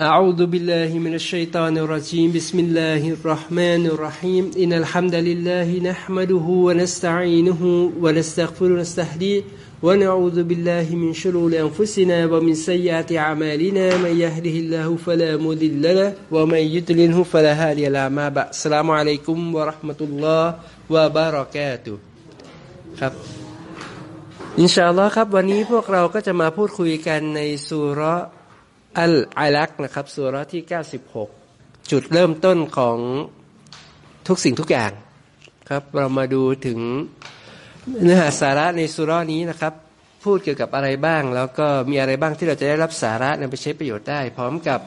أعوذ بالله من الشيطان الرجيم بسم الله الرحمن الرحيم إن الحمد لله نحمده ونستعينه ونستغفر ونستهديه ونعوذ بالله من شرور أنفسنا ومن سيئات أعمالنا من يهده الله فلا مضل له ومن يضلله فلا هادي له ما بعد السلام عليكم ورحمة الله وبركاته ครับ อินชาอัลลอฮ์ครับ วันนี้พวกเราก็จะมาพูดคุยกันในสุรอัลอาลักนะครับสุรที่ 96 จุดเริ่มต้นของทุกสิ่งทุกอย่างครับ เรามาดูถึงเนื้อหาสาระในสุรานี้นะครับ พูดเกี่ยวกับอะไรบ้าง แล้วก็มีอะไรบ้างที่เราจะได้รับสาระนำไปใช้ประโยชน์ได้ พร้อมกับ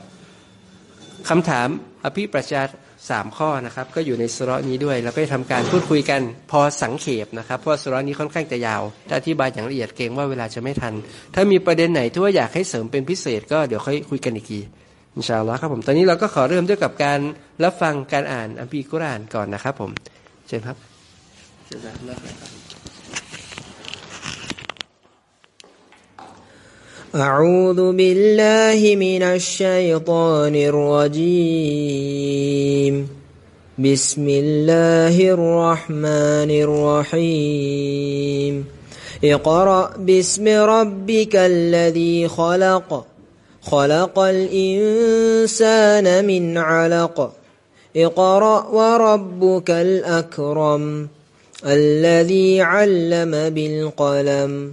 คำถามอภิปรชา สามข้อนะครับก็อยู่ในสุรนี้ด้วยแล้วก็จะทำการพูดคุยกันพอสังเขปนะครับเพราะสุรนี้ค่อนข้างจะยาวถ้าอธิบายอย่างละเอียดเกรงว่าเวลาจะไม่ทัน ถ้ามีประเด็นไหนที่ว่าอยากให้เสริมเป็นพิเศษ ก็เดี๋ยวค่อยคุยกันอีกทีอินชาอัลลอฮ์ครับผมตอนนี้เราก็ขอเริ่มด้วยกับการรับฟังการอ่านอัมพีกุรานก่อนนะครับผมเชิญครับเชิญครับ أعوذ بالله من الشيطان الرجيم. بسم الله الرحمن الرحيم. اقرأ باسم ربك الذي خلق. خلق الإنسان من علق. اقرأ وربك الأكرم. الذي علم بالقلم.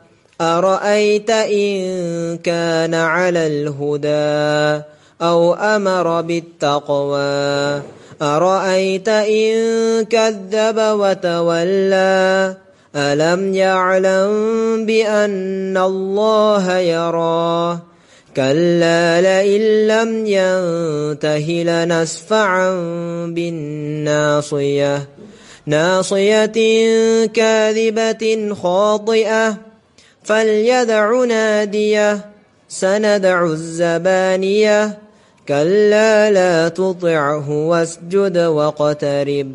أرأيت إن كان على الهدى أو أمر بالتقوى؟ أرأيت إن كذب وتولى؟ ألم يعلم بأن الله يراه كلا لئن لم ينته لنسفعا بالناصية ناصية كاذبة خاطئة فليدع ناديه سندع الزبانية كلا لا تطعه واسجد واقترب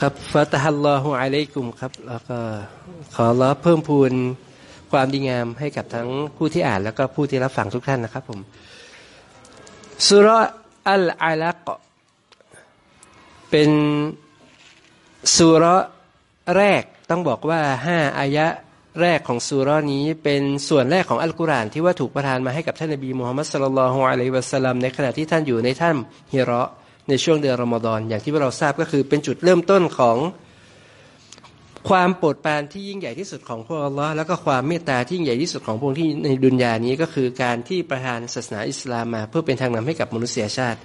ครับฟาตฮัลลอฮุอะลัยกุมครับแล้วก็ขอรับเพิ่มพูนความดีงามให้กับทั้งผู้ที่อ่านแล้วก็ผู้ที่รับฟังทุกท่านนะครับผมสุรอัลอาลักเป็น สุรแรกต้องบอกว่าห้าอายะแรกของสุรนี้เป็นส่วนแรกของอัลกุรอานที่ว่าถูกประทานมาให้กับท่านนบีมูฮัมมัดสุลลัลฮุอะลัยวะสัลลัมในขณะที่ท่านอยู่ในถ้ำฮิระในช่วงเดือนรอมฎอนอย่างที่เราทราบก็คือเป็นจุดเริ่มต้นของความโปรดปรานที่ยิ่งใหญ่ที่สุดของพระอัลลอฮ์แล้วก็ความเมตตาที่ยิ่งใหญ่ที่สุดของพระองค์ที่ในดุนยานี้ก็คือการที่ประทานศาสนาอิสลามมา เพื่อเป็นทางนำให้กับมนุษยชาติ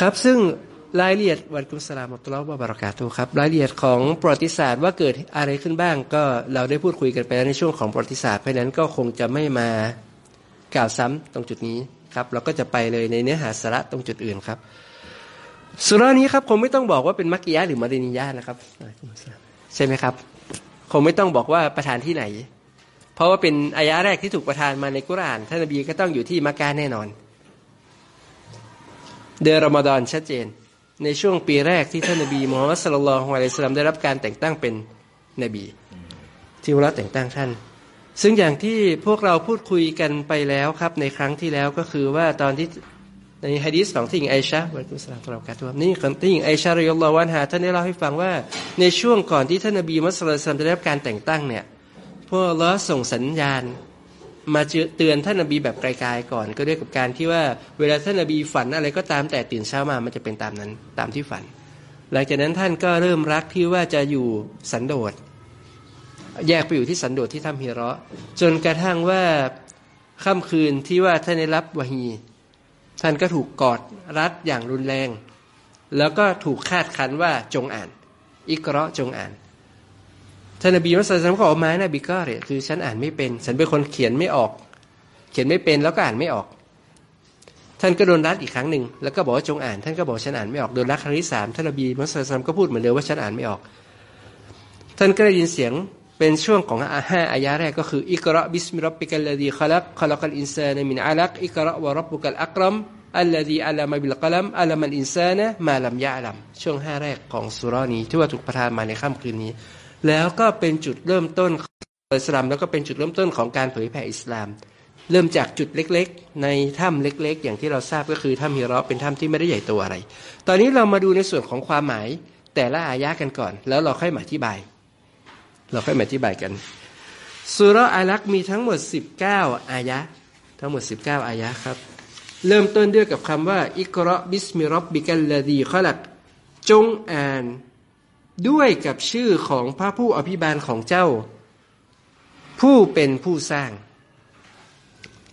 ครับซึ่ง รายละเอียดวันกุศลามุตลอบารากาตุครับ รายละเอียดของประวัติศาสตร์ว่าเกิดอะไรขึ้นบ้าง ก็เราได้พูดคุยกันไปแล้วในช่วงของประวัติศาสตร์เพราะนั้นก็คงจะไม่มากล่าวซ้ำตรงจุดนี้ครับ เราก็จะไปเลยในเนื้อหาสาระตรงจุดอื่นครับสุรานี้ครับคงไม่ต้องบอกว่าเป็นมักกิยะหรือมาเดนิยะนะครับ ใช่ไหมครับ คงไม่ต้องบอกว่าประธานที่ไหน เพราะว่าเป็นอายะแรกที่ถูกประทานมาในกุรานท่านนบีก็ต้องอยู่ที่มักกะแน่นอน เดือนรอมฎอนชัดเจน ในช่วงปีแรกที่ท่านนบีมูฮัมมัดสุลลัลฮุอะลัยสลามได้รับการแต่งตั้งเป็นนบี ที่วรัแต่งตั้งท่าน ซึ่งอย่างที่พวกเราพูดคุยกันไปแล้วครับในครั้งที่แล้วก็คือว่าตอนที่ในฮะดีษของที่หญิงไอชาวันกุศลาตรากาตัวนี่ที่หญิงไอชารยลลอวันหาท่านได้เล่าให้ฟังว่าในช่วงก่อนที่ท่านนบีมุสลิมได้รับการแต่งตั้งเนี่ยพวกเราส่งสัญญาณ มาเตือนท่านนบีแบบไกลๆก่อน ก็ด้วยกับการที่ว่าเวลาท่านนบีฝันอะไรก็ตามแต่ตื่นเช้ามามันจะเป็นตามนั้นตามที่ฝัน หลังจากนั้นท่านก็เริ่มรักที่ว่าจะอยู่สันโดษแยกไปอยู่ที่สันโดษที่ถ้ำฮิระจนกระทั่งว่าค่ำคืนที่ว่าท่านได้รับวะฮี ท่านก็ถูกกอดรัดอย่างรุนแรง แล้วก็ถูกคาดคันว่าจงอ่าน อิกระจงอ่าน ท่านนบีมุสลิมก็บอกมานะบิกาเรคือฉันอ่านไม่เป็น ฉันเป็นคนเขียนไม่ออก เขียนไม่เป็นแล้วก็อ่านไม่ออก ท่านก็โดนรัดอีกครั้งหนึ่งแล้วก็บอกว่าจงอ่าน ท่านก็บอกฉันอ่านไม่ออกโดนรัดครั้งที่สามท่านนบีมุสลิมก็พูดเหมือนเดิมว่าฉันอ่านไม่ออก ท่านก็ได้ยินเสียงเป็นช่วงของอาห้าอายะแรกก็คือاقرأ باسم ربك الذي خلق خلق الإنسان من علق اقرأ وربك الأكرم الذي علم بالقلم علم الإنسان ما لم يعلمช่วงห้าแรกของซูเราะฮ์นี้ที่ว่าถูกประทานมาในค่ำคืนนี้ แล้วก็เป็นจุดเริ่มต้นของอิสลามแล้วก็เป็นจุดเริ่มต้นของการเผยแผ่อิสลาม เริ่มจากจุดเล็กๆ ในถ้ำเล็ก ๆ อย่างที่เราทราบก็คือถ้ำฮิรอเป็นถ้ำที่ไม่ได้ใหญ่โตอะไร ตอนนี้เรามาดูในส่วนของความหมายแต่ละอายะกันก่อน แล้วเราค่อยมาอธิบาย เราค่อยมาอธิบายกันสุรอาลักษ์มีทั้งหมด 19 อายะ ทั้งหมด 19 อายะครับ เริ่มต้นด้วยกับคำว่า อิกราบิสมิรับบิกัลลดีขลัก จงอ่าน ด้วยกับชื่อของพระผู้อภิบาลของเจ้า ผู้เป็นผู้สร้าง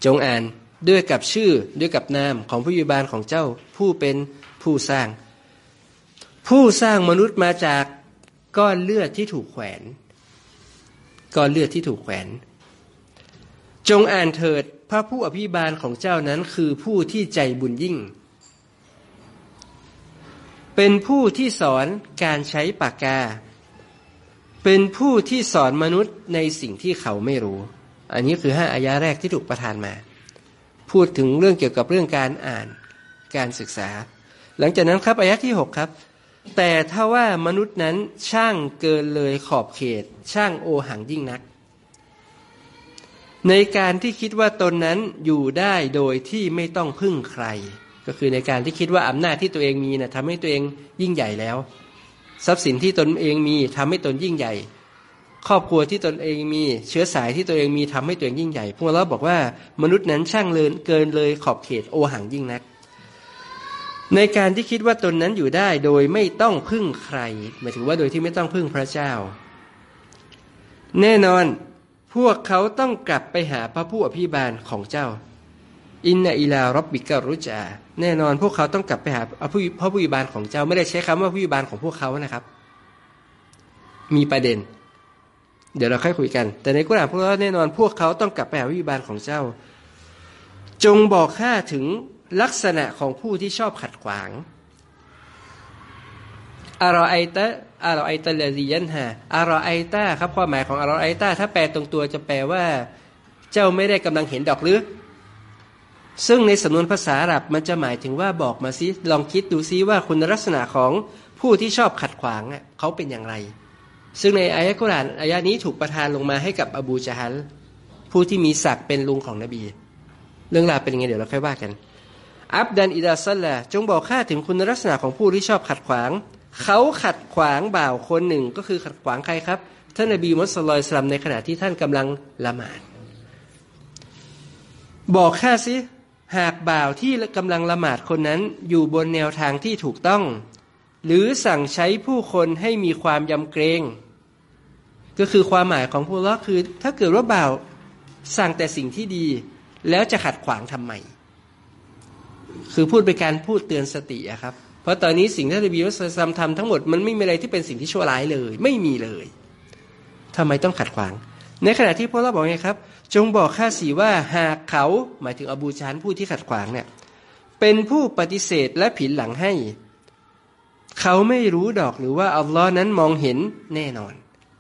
จงอ่านด้วยกับชื่อด้วยกับนามของผู้อภิบาลของเจ้า ผู้เป็นผู้สร้าง ผู้สร้างมนุษย์มาจากก้อนเลือดที่ถูกแขวน ก้อนเลือดที่ถูกแขวน จงอ่านเถิดพระผู้อภิบาลของเจ้านั้นคือผู้ที่ใจบุญยิ่ง เป็นผู้ที่สอนการใช้ปากกา เป็นผู้ที่สอนมนุษย์ในสิ่งที่เขาไม่รู้ อันนี้คือห้าอายาแรกที่ถูกประทานมา พูดถึงเรื่องเกี่ยวกับเรื่องการอ่านการศึกษา หลังจากนั้นครับอายะที่หกครับ แต่ถ้าว่ามนุษย์นั้นช่างเกินเลยขอบเขต ช่างโอหังยิ่งนัก ในการที่คิดว่าตนนั้นอยู่ได้โดยที่ไม่ต้องพึ่งใคร ก็คือในการที่คิดว่าอำนาจที่ตัวเองมีนะทำให้ตัวเองยิ่งใหญ่แล้ว ทรัพย์สินที่ตนเองมีทำให้ตนยิ่งใหญ่ ครอบครัวที่ตนเองมีเชื้อสายที่ตัวเองมีทำให้ตัวเองยิ่งใหญ่ พวกเราบอกว่ามนุษย์นั้นช่างเลินเกินเลยขอบเขตโอหังยิ่งนัก ในการที่คิดว่าตนนั้นอยู่ได้โดยไม่ต้องพึ่งใครหมายถึงว่าโดยที่ไม่ต้องพึ่งพระเจ้า แน่นอนพวกเขาต้องกลับไปหาพระผู้อภิบาลของเจ้า อินนาอิลารบบิการุจาแน่นอนพวกเขาต้องกลับไปหาพระผู้พระผู้อภิบาลของเจ้าไม่ได้ใช้คำว่าผู้อภิบาลของพวกเขานะครับ มีประเด็น เดี๋ยวเราค่อยคุยกัน แต่ในกุรอานพวกเราแน่นอนพวกเขาต้องกลับไปหาผู้อภิบาลของเจ้า จงบอกข้าถึงลักษณะของผู้ที่ชอบขัดขวางอารอไอตะอารอไอตะเลซียันฮะอารอไอตาครับความหมายของอารอไอตาถ้าแปลตรงตัวจะแปลว่า เจ้าไม่ได้กำลังเห็นดอกหรือ ซึ่งในสำนวนภาษาอาหรับมันจะหมายถึงว่าบอกมาซิลองคิดดูซิว่าคุณลักษณะของผู้ที่ชอบขัดขวางเขาเป็นอย่างไร ซึ่งในอายะกุรานอายะนี้ถูกประทานลงมาให้กับอบูจฮัลผู้ที่มีศักดิ์เป็นลุงของนบี เรื่องราวเป็นยังไงเดี๋ยวเราค่อยว่ากัน อับดันอิดาซัลละจงบอกข้าถึงคุณลักษณะของผู้ที่ชอบขัดขวาง เขาขัดขวางบ่าวคนหนึ่งก็คือขัดขวางใครครับท่านนบีมุสลิมสลัมในขณะที่ท่านกำลังละหมาดบอกข้าสิ หากบ่าวที่กำลังละหมาดคนนั้นอยู่บนแนวทางที่ถูกต้อง หรือสั่งใช้ผู้คนให้มีความยำเกรง ก็คือความหมายของผู้ละคือ ถ้าเกิดว่าบ่าวสั่งแต่สิ่งที่ดี แล้วจะขัดขวางทำไม คือพูดเป็นการพูดเตือนสติอะครับ เพราะตอนนี้สิ่งที่นบีมุสลิมทำทั้งหมดมันไม่มีอะไรที่เป็นสิ่งที่ชั่วร้ายเลย ไม่มีเลยทำไมต้องขัดขวาง ในขณะที่พวกเราบอกไงครับ จงบอกข้าสีว่าหากเขาหมายถึงอบูชานผู้ที่ขัดขวางเนี่ยเป็นผู้ปฏิเสธและผินหลังให้ เขาไม่รู้ดอกหรือว่าอัลลอฮ์นั้นมองเห็นแน่นอน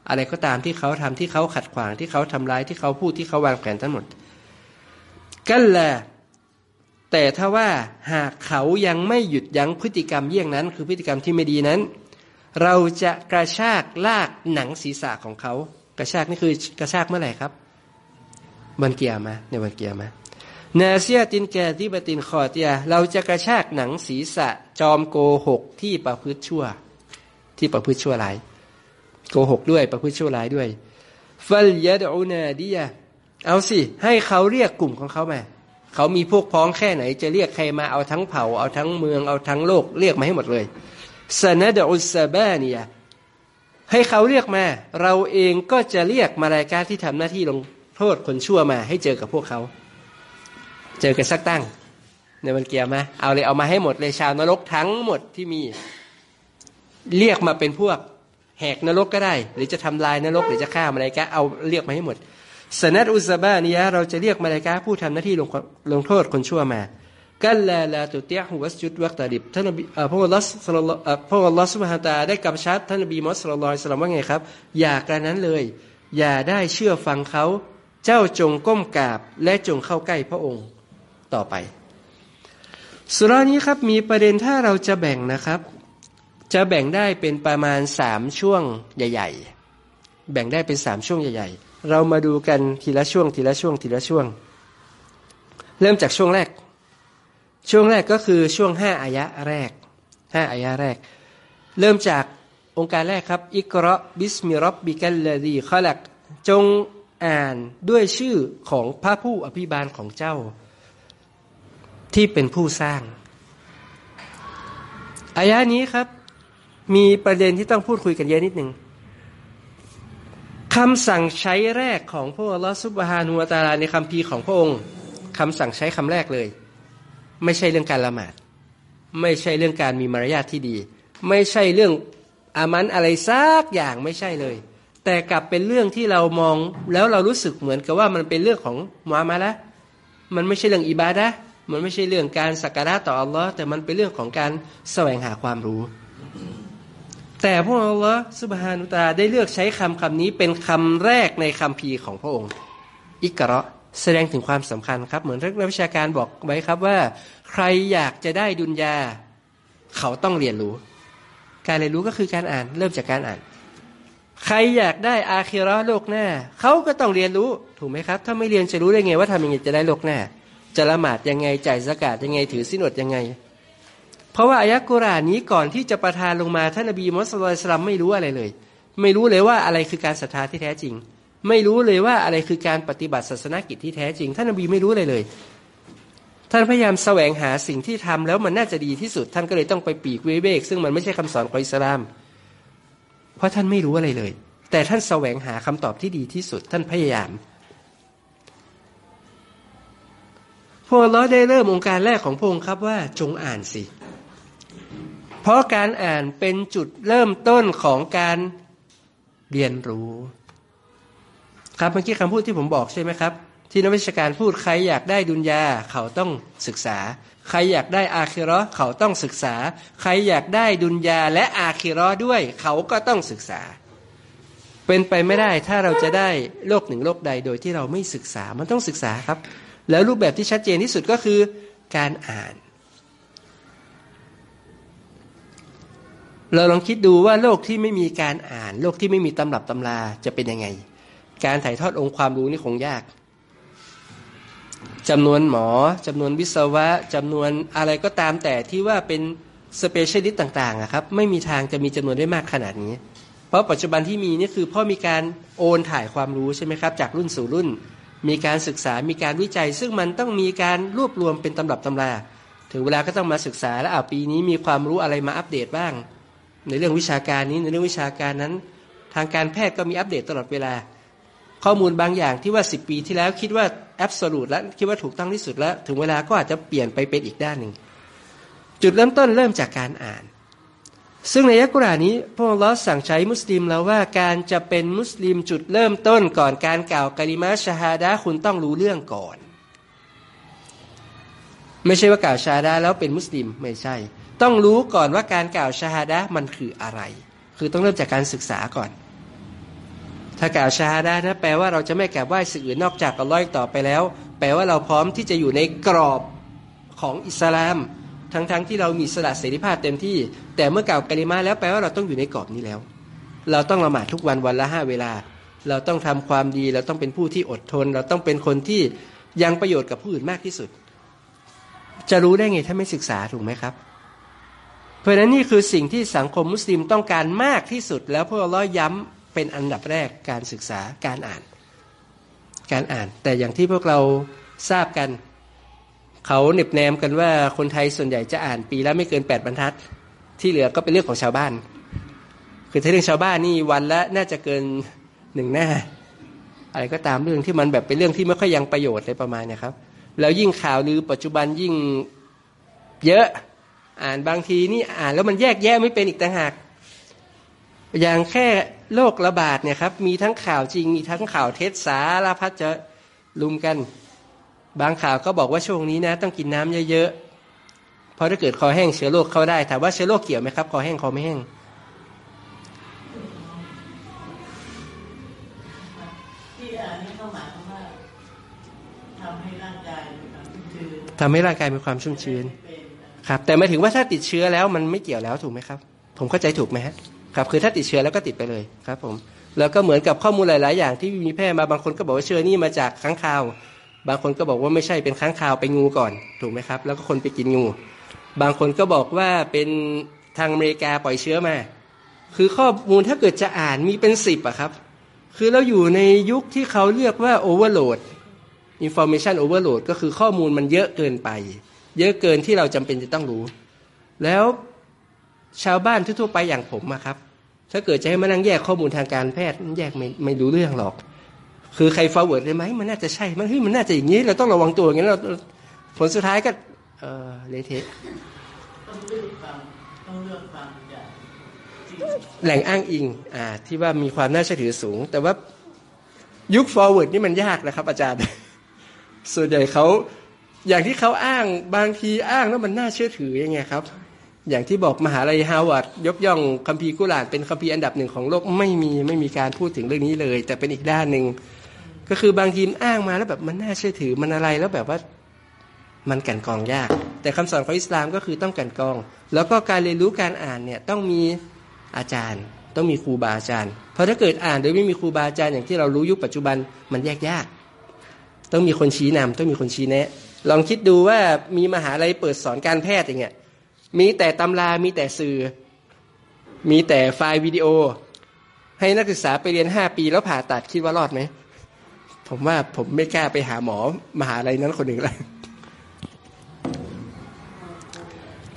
อะไรก็ตามที่เขาทำที่เขาขัดขวางที่เขาทำร้ายที่เขาพูดที่เขาวางแผนทั้งหมด กันแหละแต่ถ้าว่าหากเขายังไม่หยุดยั้งพฤติกรรมเยี่ยงนั้น คือพฤติกรรมที่ไม่ดีนั้น เราจะกระชากลากหนังศีรษะของเขา กระชากนี่คือกระชากเมื่อไหร่ครับ บันเกียมาในบันเกียมานาเซียตินแกที่บตินคอเตีย เราจะกระชากหนังศีรษะจอมโกหกที่ประพฤติชั่ว ที่ประพฤติชั่วร้ายโกหกด้วยประพฤติชั่วร้ายด้วยฟัลยาดูนาดียเอาสิ ให้เขาเรียกกลุ่มของเขามา เขามีพวกพ้องแค่ไหน จะเรียกใครมาเอาทั้งเผ่าเอาทั้งเมืองเอาทั้งโลกเรียกมาให้หมดเลยสนะดอุสบาเนียให้เขาเรียกมา เราเองก็จะเรียกมาลายกาที่ทำหน้าที่ลง โทษคนชั่วมาให้เจอกับพวกเขา เจอกันสักตั้ง ในวันเกียร์มาเอาเลยเอามาให้หมดเลยชาวนรกทั้งหมดที่มี เรียกมาเป็นพวกแหกนรกก็ได้ หรือจะทำลายนรกหรือจะฆ่ามาลายกาเอาเรียกมาให้หมดสนัดอุซาบานียะเราจะเรียกมาลายกาผู้ทำหน้าที่ลงลงโทษคนชั่วมากัลลาลาตุเตียหุวัสจุดวักตาดิบท่านพระอัลลอฮ์สัลพระอัลลอสุบฮาตาได้กำชับท่านบีมุสลิมสลามว่าไงครับ อย่ากรนั้นเลย อย่าได้เชื่อฟังเขา เจ้าจงก้มกราบและจงเข้าใกล้พระองค์ต่อไป สุรานี้ครับมีประเด็นถ้าเราจะแบ่งนะครับ จะแบ่งได้เป็นประมาณสามช่วงใหญ่ ๆ แบ่งได้เป็นสามช่วงใหญ่ ๆ เรามาดูกันทีละช่วงทีละช่วงทีละช่วง เริ่มจากช่วงแรก ช่วงแรกก็คือช่วงห้าอายะแรกห้าอายะแรก เริ่มจากองค์การแรกครับ อิกราบิสมิรับบิกัลลดีขลักจง อ่านด้วยชื่อของพระผู้อภิบาลของเจ้า ที่เป็นผู้สร้างอายะนี้ครับ มีประเด็นที่ต้องพูดคุยกันเยอะนิดหนึ่งคำสั่งใช้แรกของพระอัลลอฮฺซุบฮานุวตาลาในคำพีของพระองค์คำสั่งใช้คำแรกเลย ไม่ใช่เรื่องการละหมาด ไม่ใช่เรื่องการมีมารยาทที่ดี ไม่ใช่เรื่องอามันอะไรซักอย่างไม่ใช่เลย แต่กลับเป็นเรื่องที่เรามองแล้วเรารู้สึกเหมือนกับว่ามันเป็นเรื่องของมามาละมันไม่ใช่เรื่องอิบาดะมันไม่ใช่เรื่องการสักการะต่ออัลลอฮ์แต่มันเป็นเรื่องของการแสวงหาความรู้ แต่พวกอัลลอฮ์สุบฮานุตาได้เลือกใช้คำคำนี้เป็นคำแรกในคำพีของพระองค์ อิกระแสดงถึงความสำคัญครับ เหมือนนักวิชาการบอกไว้ครับว่า ใครอยากจะได้ดุนยา เขาต้องเรียนรู้ การเรียนรู้ก็คือการอ่าน เริ่มจากการอ่าน ใครอยากได้อาคิรอโลกหน้าเขาก็ต้องเรียนรู้ถูกไหมครับ ถ้าไม่เรียนจะรู้ได้ไงว่าทำยังไงจะได้โลกหน้า จะละหมาดยังไงจ่ายสกาดยังไงถือสินอดยังไง เพราะว่าอายะกุรานนี้ก่อนที่จะประทานลงมาท่านนบีมุสลิมไม่รู้อะไรเลย ไม่รู้เลยว่าอะไรคือการศรัทธาที่แท้จริง ไม่รู้เลยว่าอะไรคือการปฏิบัติศาสนกิจที่แท้จริง ท่านนบีไม่รู้เลยเลย ท่านพยายามแสวงหาสิ่งที่ทำแล้วมันน่าจะดีที่สุด ท่านก็เลยต้องไปปีกเวเบกซึ่งมันไม่ใช่คำสอนของอิสลาม เพราะท่านไม่รู้อะไรเลย แต่ท่านแสวงหาคำตอบที่ดีที่สุดท่านพยายามพระล้อได้เริ่มองค์การแรกของพระองค์ครับว่าจงอ่านสิ เพราะการอ่านเป็นจุดเริ่มต้นของการเรียนรู้ ครับเมื่อกี้คำพูดที่ผมบอกใช่ไหมครับ ที่นักวิชาการพูดใครอยากได้ดุนยาเขาต้องศึกษา ใครอยากได้อาคิรอเขาต้องศึกษา ใครอยากได้ดุนยาและอาคิรอด้วย เขาก็ต้องศึกษา เป็นไปไม่ได้ถ้าเราจะได้โลกหนึ่งโลกใดโดยที่เราไม่ศึกษามันต้องศึกษาครับ แล้วรูปแบบที่ชัดเจนที่สุดก็คือการอ่าน เราลองคิดดูว่าโลกที่ไม่มีการอ่าน โลกที่ไม่มีตำรับตำราจะเป็นยังไง การถ่ายทอดองค์ความรู้นี่คงยาก จำนวนหมอจำนวนวิศวะจำนวนอะไรก็ตามแต่ที่ว่าเป็น specialist ต่างๆครับไม่มีทางจะมีจำนวนได้มากขนาดนี้ เพราะปัจจุบันที่มีนี่คือเพราะมีการโอนถ่ายความรู้ใช่ไหมครับ จากรุ่นสู่รุ่น มีการศึกษามีการวิจัย ซึ่งมันต้องมีการรวบรวมเป็นตำรับตำราถึงเวลาก็ต้องมาศึกษาแล้วอ่าปีนี้มีความรู้อะไรมาอัปเดตบ้าง ในเรื่องวิชาการนี้ในเรื่องวิชาการนั้น ทางการแพทย์ก็มีอัปเดตตลอดเวลา ข้อมูลบางอย่างที่ว่า 10 ปีที่แล้วคิดว่าแอบสูตรแล้วคิดว่าถูกต้องที่สุดแล้ว ถึงเวลาก็อาจจะเปลี่ยนไปเป็นอีกด้านหนึ่ง จุดเริ่มต้นเริ่มจากการอ่าน ซึ่งในยักกุรานี้พระองค์ลอสั่งใช้มุสลิมแล้วว่าการจะเป็นมุสลิมจุดเริ่มต้นก่อนการกล่าวกาลิมาชาฮาดะคุณต้องรู้เรื่องก่อน ไม่ใช่ว่ากล่าวชาดาแล้วเป็นมุสลิมไม่ใช่ ต้องรู้ก่อนว่าการกล่าวชาฮาดะมันคืออะไร คือต้องเริ่มจากการศึกษาก่อน ถ้ากล่าวชาฮาดะนะแปลว่าเราจะไม่กราบไหว้สิ่งอื่นนอกจากอัลลอฮ์ต่อไปแล้ว แปลว่าเราพร้อมที่จะอยู่ในกรอบของอิสลาม ทั้งๆทที่เรามีสละเสรีภาพเต็มที่ แต่เมื่อกล่าวกริมาแล้วแปลว่าเราต้องอยู่ในกรอบนี้แล้ว เราต้องละหมาดทุกวันวันละห้าเวลา เราต้องทำความดี เราต้องเป็นผู้ที่อดทน เราต้องเป็นคนที่ยังประโยชน์กับผู้อื่นมากที่สุด จะรู้ได้ไงถ้าไม่ศึกษาถูกไหมครับเพราะนั้นนี่คือสิ่งที่สังคมมุสลิมต้องการมากที่สุด แล้วพวกเราย้ำ เป็นอันดับแรกการศึกษาการอ่าน การอ่าน แต่อย่างที่พวกเราทราบกัน เขาเน็บแนมกันว่าคนไทยส่วนใหญ่จะอ่านปีละไม่เกินแปดบรรทัด ที่เหลือก็เป็นเรื่องของชาวบ้าน คือถ้าเรื่องชาวบ้านนี่วันละน่าจะเกินหนึ่งหน้า อะไรก็ตามเรื่องที่มันแบบเป็นเรื่องที่ไม่ค่อยยังประโยชน์อะไรประมาณนี้ครับ แล้วยิ่งข่าวลือปัจจุบันยิ่งเยอะอ่านบางทีนี่อ่านแล้วมันแยกแยะไม่เป็นอีกต่างหาก อย่างแค่ โรคระบาดเนี่ยครับมีทั้งข่าวจริงมีทั้งข่าวเท็จสารพัดจะลุมกัน บางข่าวก็บอกว่าช่วงนี้นะ ต้องกินน้ำเยอะๆเพราะถ้าเกิดคอแห้งเชื้อโรคเข้าได้ถามว่าเชื้อโรคเกี่ยวไหมครับคอแห้งคอไม่แห้งที่อ่านนี่เขาหมายความว่าทำให้ร่างกายมีความชุ่มชื้นทำให้ร่างกายมีความชุ่มชื้นเป็นครับ แต่หมายถึงว่าถ้าติดเชื้อแล้วมันไม่เกี่ยวแล้วถูกไหมครับ ผมเข้าใจถูกไหมฮะ ครับคือถ้าติดเชื้อแล้วก็ติดไปเลยครับผมแล้วก็เหมือนกับข้อมูลหลาย ๆ อย่างที่มีแพร่มาบางคนก็บอกว่าเชื้อนี่มาจากค้างคาว บางคนก็บอกว่าไม่ใช่เป็นค้างคาวไปงูก่อนถูกไหมครับ แล้วก็คนไปกินงู บางคนก็บอกว่าเป็นทางอเมริกาปล่อยเชื้อมา คือข้อมูลถ้าเกิดจะอ่านมีเป็นสิบอะครับ คือเราอยู่ในยุคที่เขาเรียกว่าโอเวอร์โหลด information overload ก็คือข้อมูลมันเยอะเกินไป เยอะเกินที่เราจำเป็นจะต้องรู้ แล้วชาวบ้านทั่วๆไปอย่างผมอะครับ ถ้าเกิดจะให้มานั่งแยกข้อมูลทางการแพทย์แยกไม่ไม่รู้เรื่องหรอก คือใคร forward เลยไหมมันน่าจะใช่ มันเฮ้ยมันน่าจะอย่างนี้ เราต้องระวังตัวอย่างนี้เราผลสุดท้ายก็เออเลเทะต้องเลือกต้องเลือกฟังจากสิ่งแหล่งอ้างอิงอ่าที่ว่ามีความน่าเชื่อถือสูง แต่ว่ายุค forward นี่มันยากนะครับ อาจารย์ ส่วนใหญ่เขาอย่างที่เขาอ้างบางทีอ้างแล้วมันน่าเชื่อถือยังไงครับ อย่างที่บอกมหาลัยฮาวาดยกย่องคัมภีร์กุรานเป็นคัมภีร์อันดับหนึ่งของโลกไม่มีไม่มีการพูดถึงเรื่องนี้เลย แต่เป็นอีกด้านหนึ่งก็คือบางทีมอ้างมาแล้วแบบมันน่าเชื่อถือมันอะไรแล้วแบบว่ามันกันกองยาก แต่คำสอนของอิสลามก็คือต้องกันกอง แล้วก็การเรียนรู้การอ่านเนี่ยต้องมีอาจารย์ ต้องมีครูบาอาจารย์ เพราะถ้าเกิดอ่านโดยไม่มีครูบาอาจารย์อย่างที่เรารู้ยุคปัจจุบันมันแยกยาก ต้องมีคนชี้นำต้องมีคนชี้แนะ ลองคิดดูว่ามีมหาลัยเปิดสอนการแพทย์อย่างเงี้ย มีแต่ตำรา มีแต่สื่อ มีแต่ไฟล์วิดีโอ ให้นักศึกษาไปเรียนห้าปีแล้วผ่าตัดคิดว่ารอดไหม ผมว่าผมไม่กล้าไปหาหมอมหาลัยนั้นคนหนึ่งเลย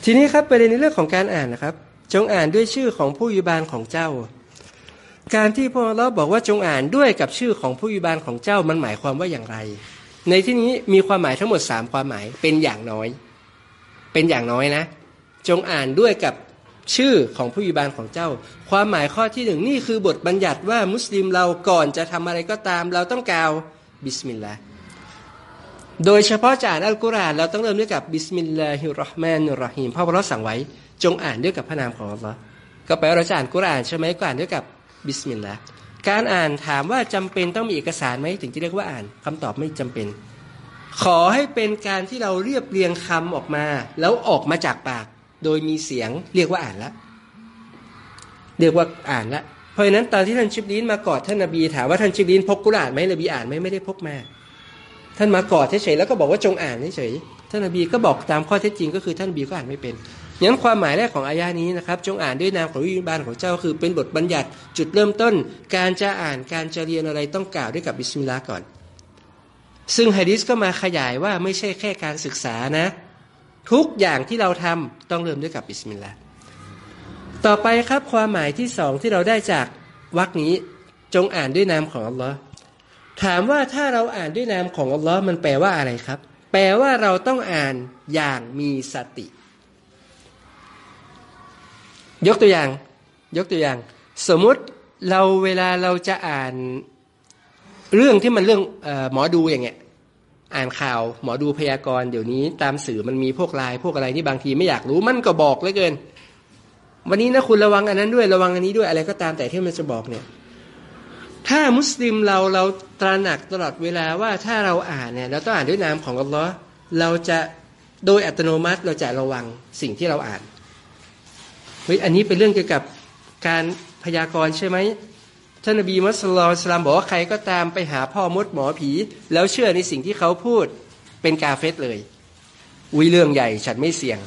ทีนี้ครับประเด็นในเรื่องของการอ่านนะครับ จงอ่านด้วยชื่อของผู้ยุบาลของเจ้า การที่พระเราบอกว่าจงอ่านด้วยกับชื่อของผู้ยุบาลของเจ้ามันหมายความว่าอย่างไร ในที่นี้มีความหมายทั้งหมดสามความหมายเป็นอย่างน้อย เป็นอย่างน้อยนะ จงอ่านด้วยกับชื่อของผู้ยุบาลของเจ้า ความหมายข้อที่หนึ่งนี่คือบทบัญญัติว่ามุสลิมเราก่อนจะทำอะไรก็ตาม เราต้องกล่าวบิสมิลลาห์โดยเฉพาะจะอ่านอัลกุรอานเราต้องเริ่มด้วยกับبسم الله الرحمن الرحيمพระพระเราสั่งไว้ จงอ่านด้วยกับพระนามของอัลลอฮ์ก็แปลว่าเราจะอ่านกุรอานใช่ไหมก็อ่านด้วยกับบิสมิลลาห์การอ่านถามว่าจำเป็นต้องมีเอกสารไหมถึงจะเรียกว่าอ่านคำตอบไม่จำเป็น ขอให้เป็นการที่เราเรียบเรียงคำออกมา แล้วออกมาจากปาก โดยมีเสียงเรียกว่าอ่านละเรียกว่าอ่านละเพราะฉะนั้นตอนที่ท่านญิบรีลมากอดท่านนบีถามว่าท่านญิบรีลพกกุรอานไหมนบีอ่านไหมไม่ได้พกมา ท่านมากอดเฉยๆแล้วก็บอกว่าจงอ่านเฉยๆท่านนบีก็บอกตามข้อเท็จจริงก็คือท่านนบีก็อ่านไม่เป็นงั้นความหมายแรกของอายานี้นะครับจงอ่านด้วยนามของผู้อภิบาลของเจ้าคือเป็นบทบัญญัติจุดเริ่มต้น การจะอ่านการจะเรียนอะไรต้องกล่าวด้วยกับบิสมิลลาห์ก่อน ซึ่งฮะดิษก็มาขยายว่าไม่ใช่แค่การศึกษานะ ทุกอย่างที่เราทำต้องเริ่มด้วยกับบิสมิลลาห์ต่อไปครับความหมายที่สองที่เราได้จากวรรคนี้จงอ่านด้วยนามของอัลลอฮ์ถามว่าถ้าเราอ่านด้วยนามของอัลลอฮ์มันแปลว่าอะไรครับ แปลว่าเราต้องอ่านอย่างมีสติ ยกตัวอย่าง ยกตัวอย่าง สมมุติเราเวลาเราจะอ่านเรื่องที่มันเรื่องออหมอดูอย่างเงี้ย อ่านข่าวหมอดูพยากรณ์เดี๋ยวนี้ตามสื่อมันมีพวกลน์พวกอะไรที่บางทีไม่อยากรู้มันก็บอกเหลือเกิน วันนี้นะคุณระวังอันนั้นด้วยระวังอันนี้ด้วยอะไรก็ตามแต่ที่มันจะบอกเนี่ย ถ้ามุสลิมเราเราตระหนักตลอดเวลาว่าถ้าเราอ่านเนี่ยเราต้องอ่านด้วยนามของอัลลอฮ์เราจะโดยอัตโนมัติเราจะระวังสิ่งที่เราอ่านเฮ้ยอันนี้เป็นเรื่องเกี่ยวกับการพยากรณ์ใช่ไหม ท่านนบีมุสลิมสลามบอกว่าใครก็ตามไปหาพ่อมดหมอผี แล้วเชื่อในสิ่งที่เขาพูดเป็นกาเฟตเลย อุ้ยเรื่องใหญ่ฉันไม่เสี่ยง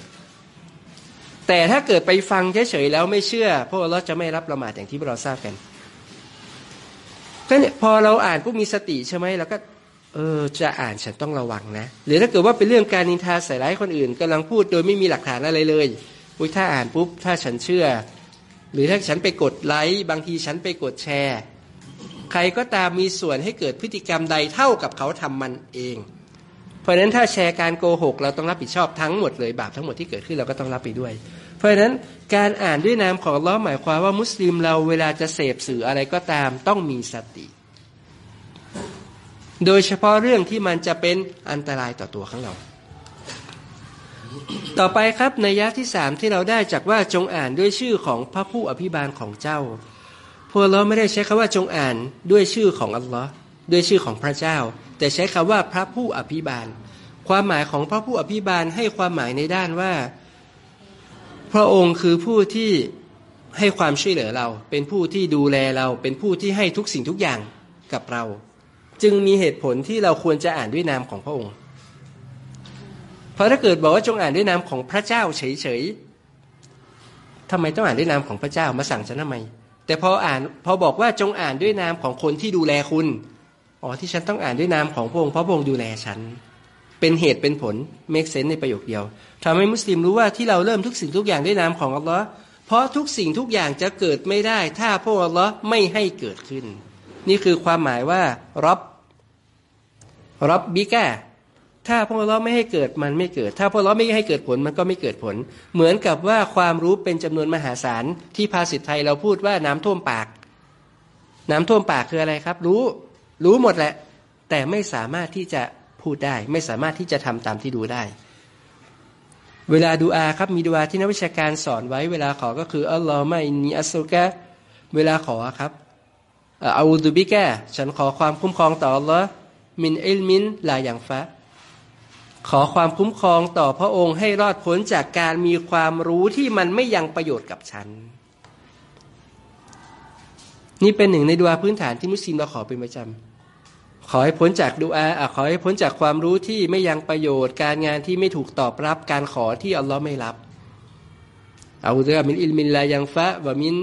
แต่ถ้าเกิดไปฟังเฉยๆแล้วไม่เชื่อพวกเราจะไม่รับประมาทอย่างที่เราทราบกันก็เนี่ยพอเราอ่านปุ๊บมีสติใช่ไหมเราก็เออจะอ่านฉันต้องระวังนะ หรือถ้าเกิดว่าเป็นเรื่องการนินทาใส่ร้ายคนอื่นกำลังพูดโดยไม่มีหลักฐานอะไรเลยอุ้ยถ้าอ่านปุ๊บถ้าฉันเชื่อ หรือถ้าฉันไปกดไลค์บางทีฉันไปกดแชร์ ใครก็ตามมีส่วนให้เกิดพฤติกรรมใดเท่ากับเขาทำมันเอง เพราะฉะนั้นถ้าแชร์การโกหก เราต้องรับผิดชอบทั้งหมดเลยบาปทั้งหมดที่เกิดขึ้นเราก็ต้องรับไปด้วย เพราะฉะนั้นการอ่านด้วยนามของลลอหมายความว่ามุสลิมเราเวลาจะเสพสื่ออะไรก็ตามต้องมีสติ โดยเฉพาะเรื่องที่มันจะเป็นอันตรายต่อตัวของเรา ต่อไปครับในยะที่สามที่เราได้จากว่าจงอ่านด้วยชื่อของพระผู้อภิบาลของเจ้า พวกเราไม่ได้ใช้คำว่าจงอ่านด้วยชื่อของอัลลอฮ์ด้วยชื่อของพระเจ้า แต่ใช้คำว่าพระผู้อภิบาล ความหมายของพระผู้อภิบาลให้ความหมายในด้านว่า พระองค์คือผู้ที่ให้ความช่วยเหลือเรา เป็นผู้ที่ดูแลเรา เป็นผู้ที่ให้ทุกสิ่งทุกอย่างกับเรา จึงมีเหตุผลที่เราควรจะอ่านด้วยนามของพระองค์ ราะถ้าเกิดบอกว่าจงอ่านด้วยนามของพระเจ้าเฉยๆทำไมต้องอ่านด้วยนามของพระเจ้ามาสั่งฉันทำไม แต่พออ่านพอบอกว่าจงอ่านด้วยนามของคนที่ดูแลคุณอ๋อที่ฉันต้องอ่านด้วยนามของพระองค์เพราะพระองค์ดูแลฉัน เป็นเหตุเป็นผลเมกเซนในประโยคเดียวทำให้มุสลิมรู้ว่าที่เราเริ่มทุกสิ่งทุกอย่างด้วยนามของอัลลอฮ์เพราะทุกสิ่งทุกอย่างจะเกิดไม่ได้ ถ้าพระอัลลอฮ์ไม่ให้เกิดขึ้น นี่คือความหมายว่ารับรับบิกา ถ้าพระอัลลอฮ์ไม่ให้เกิดมันไม่เกิด ถ้าพระอัลลอฮ์ไม่ให้เกิดผลมันก็ไม่เกิดผล เหมือนกับว่าความรู้เป็นจำนวนมหาศาลที่ภาษิตไทยเราพูดว่าน้ำท่วมปาก น้ำท่วมปากคืออะไรครับ รู้รู้หมดแหละ แต่ไม่สามารถที่จะพูดได้ ไม่สามารถที่จะทำตามที่ดูได้ เวลาดูอาครับมีดูอาที่นักวิชาการสอนไว้ เวลาขอก็คืออัลลอฮ์ไม่นีอัสซุกะเวลาขอครับอาอูดุบิกะฉันขอความคุ้มครองต่ออัลลอฮ์มินอิลมินลาอย่างฟะ ขอความคุ้มครองต่อพระองค์ให้รอดพ้นจากการมีความรู้ที่มันไม่ยังประโยชน์กับฉัน นี่เป็นหนึ่งในดูอาพื้นฐานที่มุสลิมเราขอเป็นประจำขอให้พ้นจากดูอาขอให้พ้นจากความรู้ที่ไม่ยังประโยชน์ การงานที่ไม่ถูกตอบรับ การขอที่อัลลอฮ์ไม่รับเอาเรื่องมินอิลมินลายังฟะวะมิน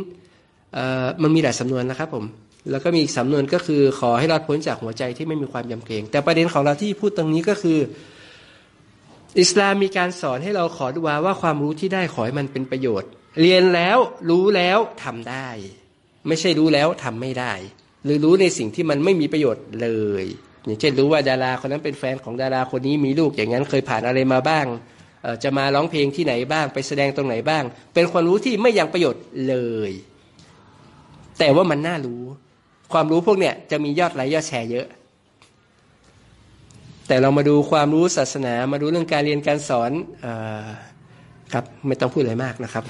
มันมีหลายสำนวนนะครับผมแล้วก็มีอีกสำนวนก็คือขอให้รอดพ้นจากหัวใจที่ไม่มีความยำเกรงแต่ประเด็นของเราที่พูดตรงนี้ก็คือ อิสลามมีการสอนให้เราขอดูอาว่าความรู้ที่ได้ขอให้มันเป็นประโยชน์ เรียนแล้วรู้แล้วทำได้ ไม่ใช่รู้แล้วทำไม่ได้ หรือรู้ในสิ่งที่มันไม่มีประโยชน์เลย อย่างเช่นรู้ว่าดาราคนนั้นเป็นแฟนของดาราคนนี้มีลูกอย่างนั้นเคยผ่านอะไรมาบ้างจะมาร้องเพลงที่ไหนบ้าง ไปแสดงตรงไหนบ้าง เป็นความรู้ที่ไม่ยังประโยชน์เลย แต่ว่ามันน่ารู้ ความรู้พวกเนี้ยจะมียอดไลค์ยอดแชร์เยอะ แต่เรามาดูความรู้ศาสนามาดูเรื่องการเรียนการสอนอครับไม่ต้องพูดอะไรมากนะครับ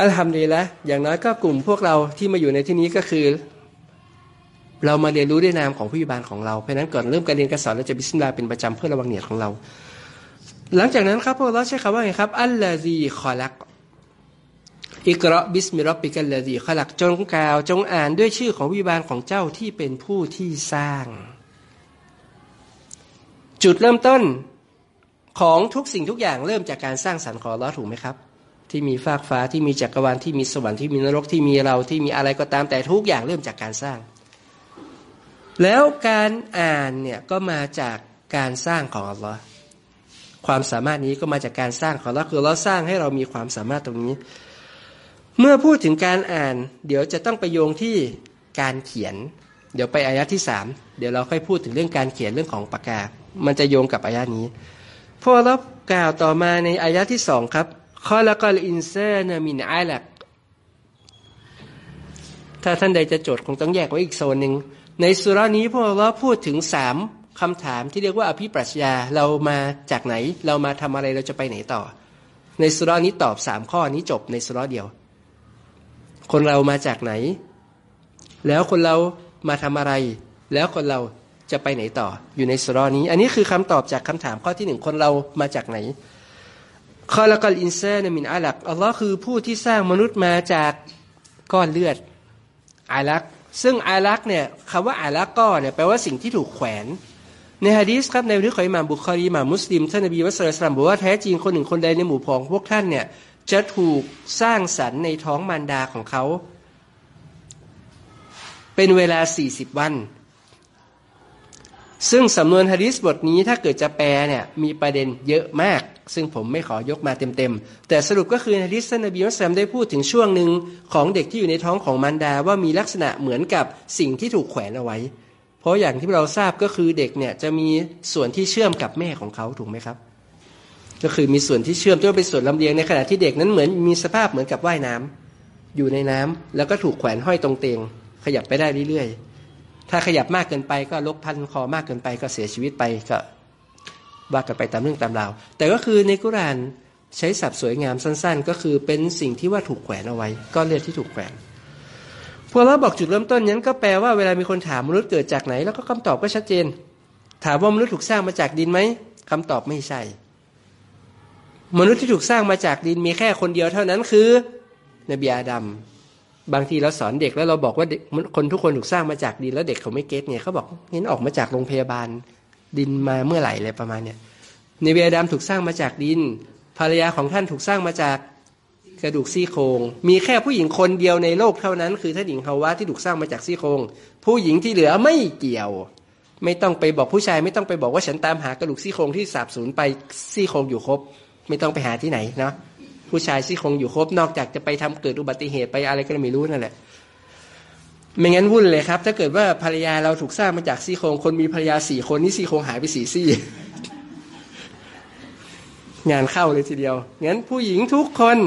الحمد للهอย่างน้อยก็กลุ่มพวกเราที่มาอยู่ในที่นี้ก็คือ เรามาเรียนรู้ด้วยนามของผู้อภิบาลของเราเพราะนั้นก่อนเริ่มการเรียนการสอนเราจะบิสมิลลาเป็นประจำเพื่อระวังเหนียตของเรา หลังจากนั้นครับพวกเราใช้คำว่าไงครับالذي خلق اقرأ باسم ربك الذي خلقจงกล่าวจงอ่านด้วยชื่อของอภิบาลของเจ้าที่เป็นผู้ที่สร้าง จุดเริ่มต้นของทุกสิ่งทุกอย่างเริ่มจากการสร้างสรรค์ของเราถูกไหมครับ ที่มีฟากฟ้าที่มีจักรวาลที่มีสวรรค์ที่มีนรกที่มีเราที่มีอะไรก็ตามแต่ทุกอย่างเริ่มจากการสร้าง แล้วการอ่านเนี่ยก็มาจากการสร้างของอัลลอฮ์ความสามารถนี้ก็มาจากการสร้างของเราคือเราสร้างให้เรามีความสามารถตรงนี้ เมื่อพูดถึงการอ่าน เดี๋ยวจะต้องไปโยงที่การเขียน เดี๋ยวไปอายะที่สามเดี๋ยวเราค่อยพูดถึงเรื่องการเขียนเรื่องของปากกา มันจะโยงกับอายะนี้พอเรากล่าวต่อมาในอายะที่สองครับคอละกอลอินเซนมินไอลักถ้าท่านใดจะจดคงต้องแยกไว้อีกโซนหนึ่งในสุรานี้พวกเราพูดถึงสามคำถามที่เรียกว่าอภิปรัชญาเรามาจากไหน เรามาทำอะไรเราจะไปไหนต่อ ในสุรานี้ตอบสามข้อนี้จบในสุราเดียว คนเรามาจากไหน แล้วคนเรามาทำอะไร แล้วคนเรา จะไปไหนต่อ อยู่ในซูเราะฮ์นี้ อันนี้คือคำตอบจากคำถามข้อที่หนึ่งคนเรามาจากไหนخلق الإنسان من علقอัลลอฮ์คือผู้ที่สร้างมนุษย์มาจากก้อนเลือด علق ซึ่ง علق เนี่ยคำว่า علقก็เนี่ยแปลว่าสิ่งที่ถูกแขวนในฮะดีษครับในวิธีของอิหม่ามบุคอรีมามุสลิมท่านนบีมุสลิมบอกว่าแท้จริงคนหนึ่งคนใดในหมู่พองพวกท่านเนี่ยจะถูกสร้างสรรค์ในท้องมารดาของเขา เป็นเวลา 40 วัน ซึ่งสำนวนฮะดีษบทนี้ถ้าเกิดจะแปลเนี่ยมีประเด็นเยอะมาก ซึ่งผมไม่ขอยกมาเต็มๆ แต่สรุปก็คือฮะดีษท่านนบีมุสลิมได้พูดถึงช่วงหนึ่งของเด็กที่อยู่ในท้องของมารดาว่ามีลักษณะเหมือนกับสิ่งที่ถูกแขวนเอาไว้ เพราะอย่างที่เราทราบก็คือเด็กเนี่ยจะมีส่วนที่เชื่อมกับแม่ของเขาถูกไหมครับ ก็คือมีส่วนที่เชื่อมด้วเป็นส่วนลำเลียงในขณะที่เด็กนั้นเหมือนมีสภาพเหมือนกับว่ายน้ำอยู่ในน้ำแล้วก็ถูกแขวนห้อยตรงเตียงขยับไปได้เรื่อยๆ ถ้าขยับมากเกินไปก็ลกพันคอมากเกินไปก็เสียชีวิตไปก็ว่ากันไปตามเรื่องตามราว แต่ก็คือในกุรานใช้ศัพท์สวยงามสั้น ๆ ก็คือเป็นสิ่งที่ว่าถูกแขวนเอาไว้ก้อนเลือดที่ถูกแขวนพวกเราบอกจุดเริ่มต้นนั้นก็แปลว่าเวลามีคนถามมนุษย์เกิดจากไหน แล้วก็คำตอบก็ชัดเจน ถามว่ามนุษย์ถูกสร้างมาจากดินไหมคำตอบไม่ใช่ มนุษย์ที่ถูกสร้างมาจากดินมีแค่คนเดียวเท่านั้นคือนบีอาดัม บางทีเราสอนเด็กแล้วเราบอกว่าคนทุกคนถูกสร้างมาจากดินแล้วเด็กเขาไม่เก็ตเนี่ยเขาบอกเห็นออกมาจากโรงพยาบาล ดินมาเมื่อไหร่อะไรประมาณเนี่ยในเบีอาดัมถูกสร้างมาจากดิน ภรรยาของท่านถูกสร้างมาจากกระดูกซี่โครงมีแค่ผู้หญิงคนเดียวในโลกเท่านั้น คือท่านหญิงฮาวาที่ถูกสร้างมาจากซี่โครงผู้หญิงที่เหลือไม่เกี่ยว ไม่ต้องไปบอกผู้ชาย ไม่ต้องไปบอกว่าฉันตามหากระดูกซี่โครงที่สาบสูญไปซี่โครงอยู่ครบ ไม่ต้องไปหาที่ไหนเนาะ ผู้ชายซี่โครงอยู่ครบนอกจากจะไปทำเกิดอุบัติเหตุไปอะไรก็ไม่รู้นั่นแหละไม่งั้นวุ่นเลยครับ ถ้าเกิดว่าภรรยาเราถูกสร้างมาจากซี่โครงคนมีภรรยาสี่คนนี่ซี่โครงหายไปสี่ซี่ งานเข้าเลยทีเดียวงั้นผู้หญิงทุกคน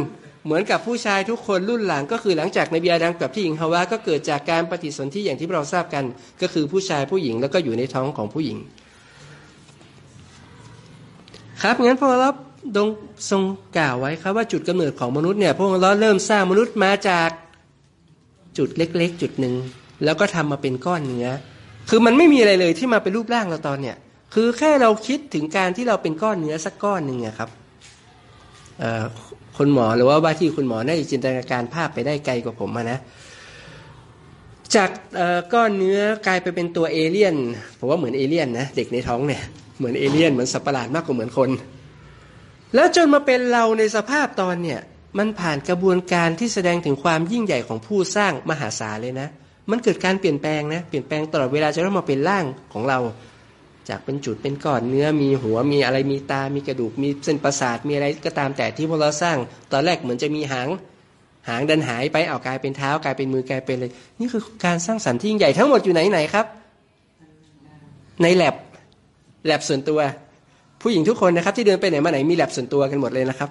เหมือนกับผู้ชายทุกคนรุ่นหลังก็คือหลังจากในเบียดังกับที่หญิงฮาวาก็เกิดจากการปฏิสนธิอย่างที่เราทราบกัน ก็คือผู้ชายผู้หญิงแล้วก็อยู่ในท้องของผู้หญิง ครับงั้นพวกเรา ดงทรงกล่าวไว้ครับว่าจุดกำเนิดของมนุษย์เนี่ยพวกเราเริ่มสร้างมนุษย์มาจากจุดเล็กๆ จุดหนึ่งแล้วก็ทำมาเป็นก้อนเนื้อ คือมันไม่มีอะไรเลยที่มาเป็นรูปร่างเราตอนเนี่ย คือแค่เราคิดถึงการที่เราเป็นก้อนเนื้อสักก้อนหนึ่งครับคนหมอหรือว่าว่าที่คุณหมอได้จินตนาการภาพไปได้ไกลกว่าผมนะจากก้อนเนื้อกลายไปเป็นตัวเอเลี่ยนผมว่าเหมือนเอเลี่ยนนะเด็กในท้องเนี่ยเหมือนเอเลี่ยนเหมือนสัตว์ประหลาดมากกว่าเหมือนคน แล้วจนมาเป็นเราในสภาพตอนเนี่ย มันผ่านกระบวนการที่แสดงถึงความยิ่งใหญ่ของผู้สร้างมหาศาลเลยนะ มันเกิดการเปลี่ยนแปลงนะ เปลี่ยนแปลงตลอดเวลาจนมาเป็นร่างของเรา จากเป็นจุดเป็นก้อนเนื้อมีหัวมีอะไรมีตา มีกระดูก มีเส้นประสาท มีอะไรก็ตามแต่ที่พวกเราสร้าง ตอนแรกเหมือนจะมีหาง หางดันหายไปเอากลายเป็นเท้ากลายเป็นมือกลายเป็นเลย นี่คือการสร้างสรรค์ที่ยิ่งใหญ่ทั้งหมดอยู่ไหนไหนครับ ในแลบแลบส่วนตัว ผู้หญิงทุกคนนะครับที่เดินไปไหนมาไหนมีแลบส่วนตัวกันหมดเลยนะครับ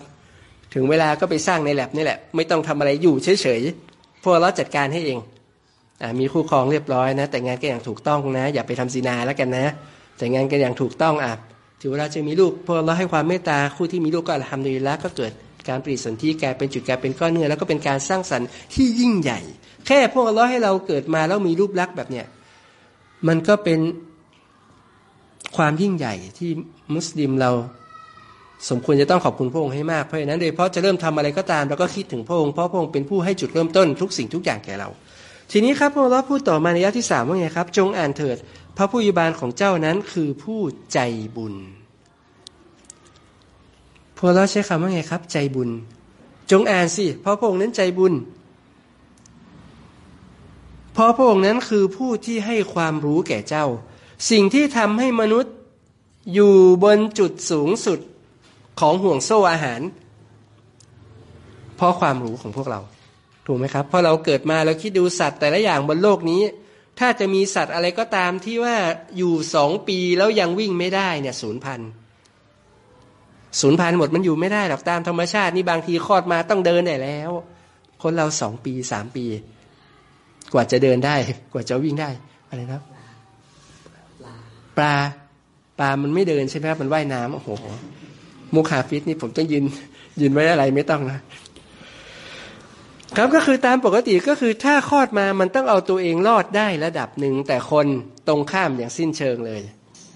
ถึงเวลาก็ไปสร้างในแลบนี่แหละ ไม่ต้องทำอะไรอยู่เฉยๆพวกเราจัดการให้เองอมีคู่ครองเรียบร้อยนะ แต่งงานก็อย่างถูกต้องนะ อย่าไปทำซีนาแล้วกันนะ แต่งงานกันอย่างถูกต้องอะถึงเวลาจะมีลูกพอเราให้ความเมตตาคู่ที่มีลูกก็ทำดีแล้วก็เกิดการปฏิสนธิกลายเป็นจุดกลายเป็นก้อนเนื้อแล้วก็เป็นการสร้างสรรค์ที่ยิ่งใหญ่ แค่พวกเราให้เราเกิดมาแล้วมีรูปลักษณ์แบบเนี้ยมันก็เป็น ความยิ่งใหญ่ที่มุสลิมเรา สมควรจะต้องขอบคุณพระองค์ให้มากเพราะฉะนั้นโดยเพราะจะเริ่มทำอะไรก็ตามเราก็คิดถึงพระองค์เพราะพระองค์เป็นผู้ให้จุดเริ่มต้นทุกสิ่งทุกอย่างแก่เรา ทีนี้ครับพวกเราพูดต่อมาในยะที่สามว่าไงครับ จงอ่านเถิด พระผู้ยบาลของเจ้านั้นคือผู้ใจบุญพวกเราใช้คำว่าไงครับ ใจบุญ จงอ่านสิเพราะพระองค์นั้นใจบุญเพราะพระองค์นั้นคือผู้ที่ให้ความรู้แก่เจ้า สิ่งที่ทำให้มนุษย์อยู่บนจุดสูงสุดของห่วงโซ่อาหาร เพราะความรู้ของพวกเรา ถูกไหมครับ เพราะเราเกิดมาแล้วคิดดูสัตว์แต่ละอย่างบนโลกนี้ ถ้าจะมีสัตว์อะไรก็ตามที่ว่าอยู่สองปีแล้วยังวิ่งไม่ได้เนี่ยศูนย์พันศูนย์พันหมดมันอยู่ไม่ได้หรอกตามธรรมชาตินี่บางทีคลอดมาต้องเดินได้แล้ว คนเราสองปีสามปี กว่าจะเดินได้ กว่าจะวิ่งได้อะไรนะ ปลาปลามันไม่เดินใช่ไหมครับมันว่ายน้ำโอ้โหมุคาฟิตนี่ผมต้องยืนยืนไว้อะไรไม่ต้องนะครับก็คือตามปกติก็คือถ้าคลอดมามันต้องเอาตัวเองรอดได้ระดับหนึ่งแต่คนตรงข้ามอย่างสิ้นเชิงเลย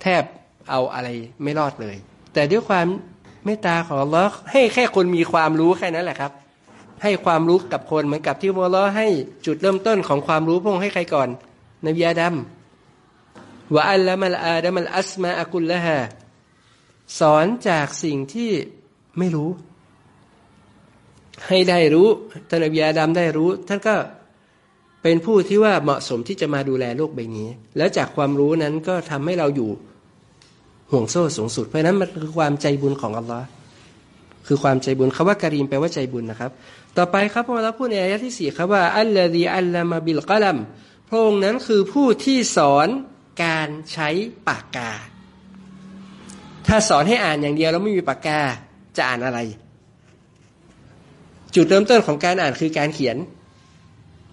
แทบเอาอะไรไม่รอดเลย แต่ด้วยความเมตตาของเราให้แค่คนมีความรู้แค่นั้นแหละครับ ให้ความรู้กับคนเหมือนกับที่มอลให้จุดเริ่มต้นของความรู้พงให้ใครก่อนนบีอาดัม ว่าอัลละมัลอาดัมัลอัสมาอักุลละฮะสอนจากสิ่งที่ไม่รู้ ให้ได้รู้ท่านอบีอาดัมได้รู้ ท่านก็เป็นผู้ที่ว่าเหมาะสมที่จะมาดูแลโลกใบนี้ แล้วจากความรู้นั้นก็ทำให้เราอยู่ห่วงโซ่สูงสุด เพราะนั้นมันคือความใจบุญของอัลลอฮ์คือความใจบุญคาว่าการีมแปลว่าใจบุญนะครับ ต่อไปครับพระเราพูดในอายะที่สี่ครับว่าอัลลอฮีอัลลามาบิลกะลัมพระองค์นั้นคือผู้ที่สอน การใช้ปากกา ถ้าสอนให้อ่านอย่างเดียวแล้วไม่มีปากกาจะอ่านอะไร จุดเริ่มต้นของการอ่านคือการเขียน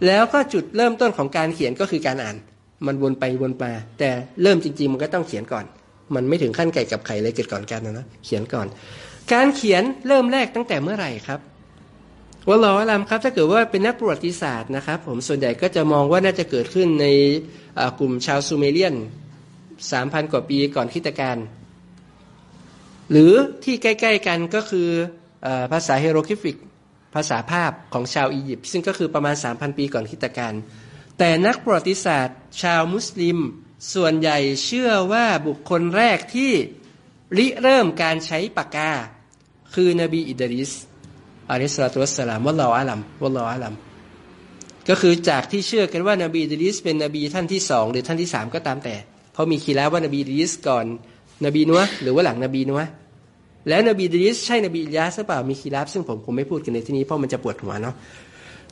แล้วก็จุดเริ่มต้นของการเขียนก็คือการอ่าน มันวนไปวนมาแต่เริ่มจริง ๆ มันก็ต้องเขียนก่อน มันไม่ถึงขั้นไก่กับไข่เลยเกิดก่อนกันนะนะเขียนก่อน การเขียนเริ่มแรกตั้งแต่เมื่อไหร่ครับ ว่าลออลามครับถ้าเกิดว่าเป็นนักประวัติศาสตร์นะครับ ผมส่วนใหญ่ก็จะมองว่าน่าจะเกิดขึ้นในกลุ่มชาวซูเมเรียนสามพันกว่าปีก่อนคริสตกาลหรือที่ใกล้ ๆ กันก็คือภาษาไฮโรกลิฟิก ภาษาภาพของชาวอียิปต์ซึ่งก็คือประมาณ 3,000 ปีก่อนคริสตกาลแต่นักประวัติศาสตร์ ชาวมุสลิม ส่วนใหญ่เชื่อว่าบุคคลแรกที่ริเริ่มการใช้ปากกา คือนบีอิดริส عليه الصلاة والسلام والله أعلم والله أعلمก็คือจากที่เชื่อกันว่านบีอิดริสเป็นนบีท่านที่สองหรือท่านที่สามก็ตามแต่ เพราะมีคีราว่านบีอิดริสก่อนนบีนัวหรือว่าหลังนบีนัวแล้วนบีอิดริสใช่นบีอิลยาสหรือเปล่ามีคีราบซึ่งผมคงไม่พูดกันในที่นี้เพราะมันจะปวดหัวเนาะ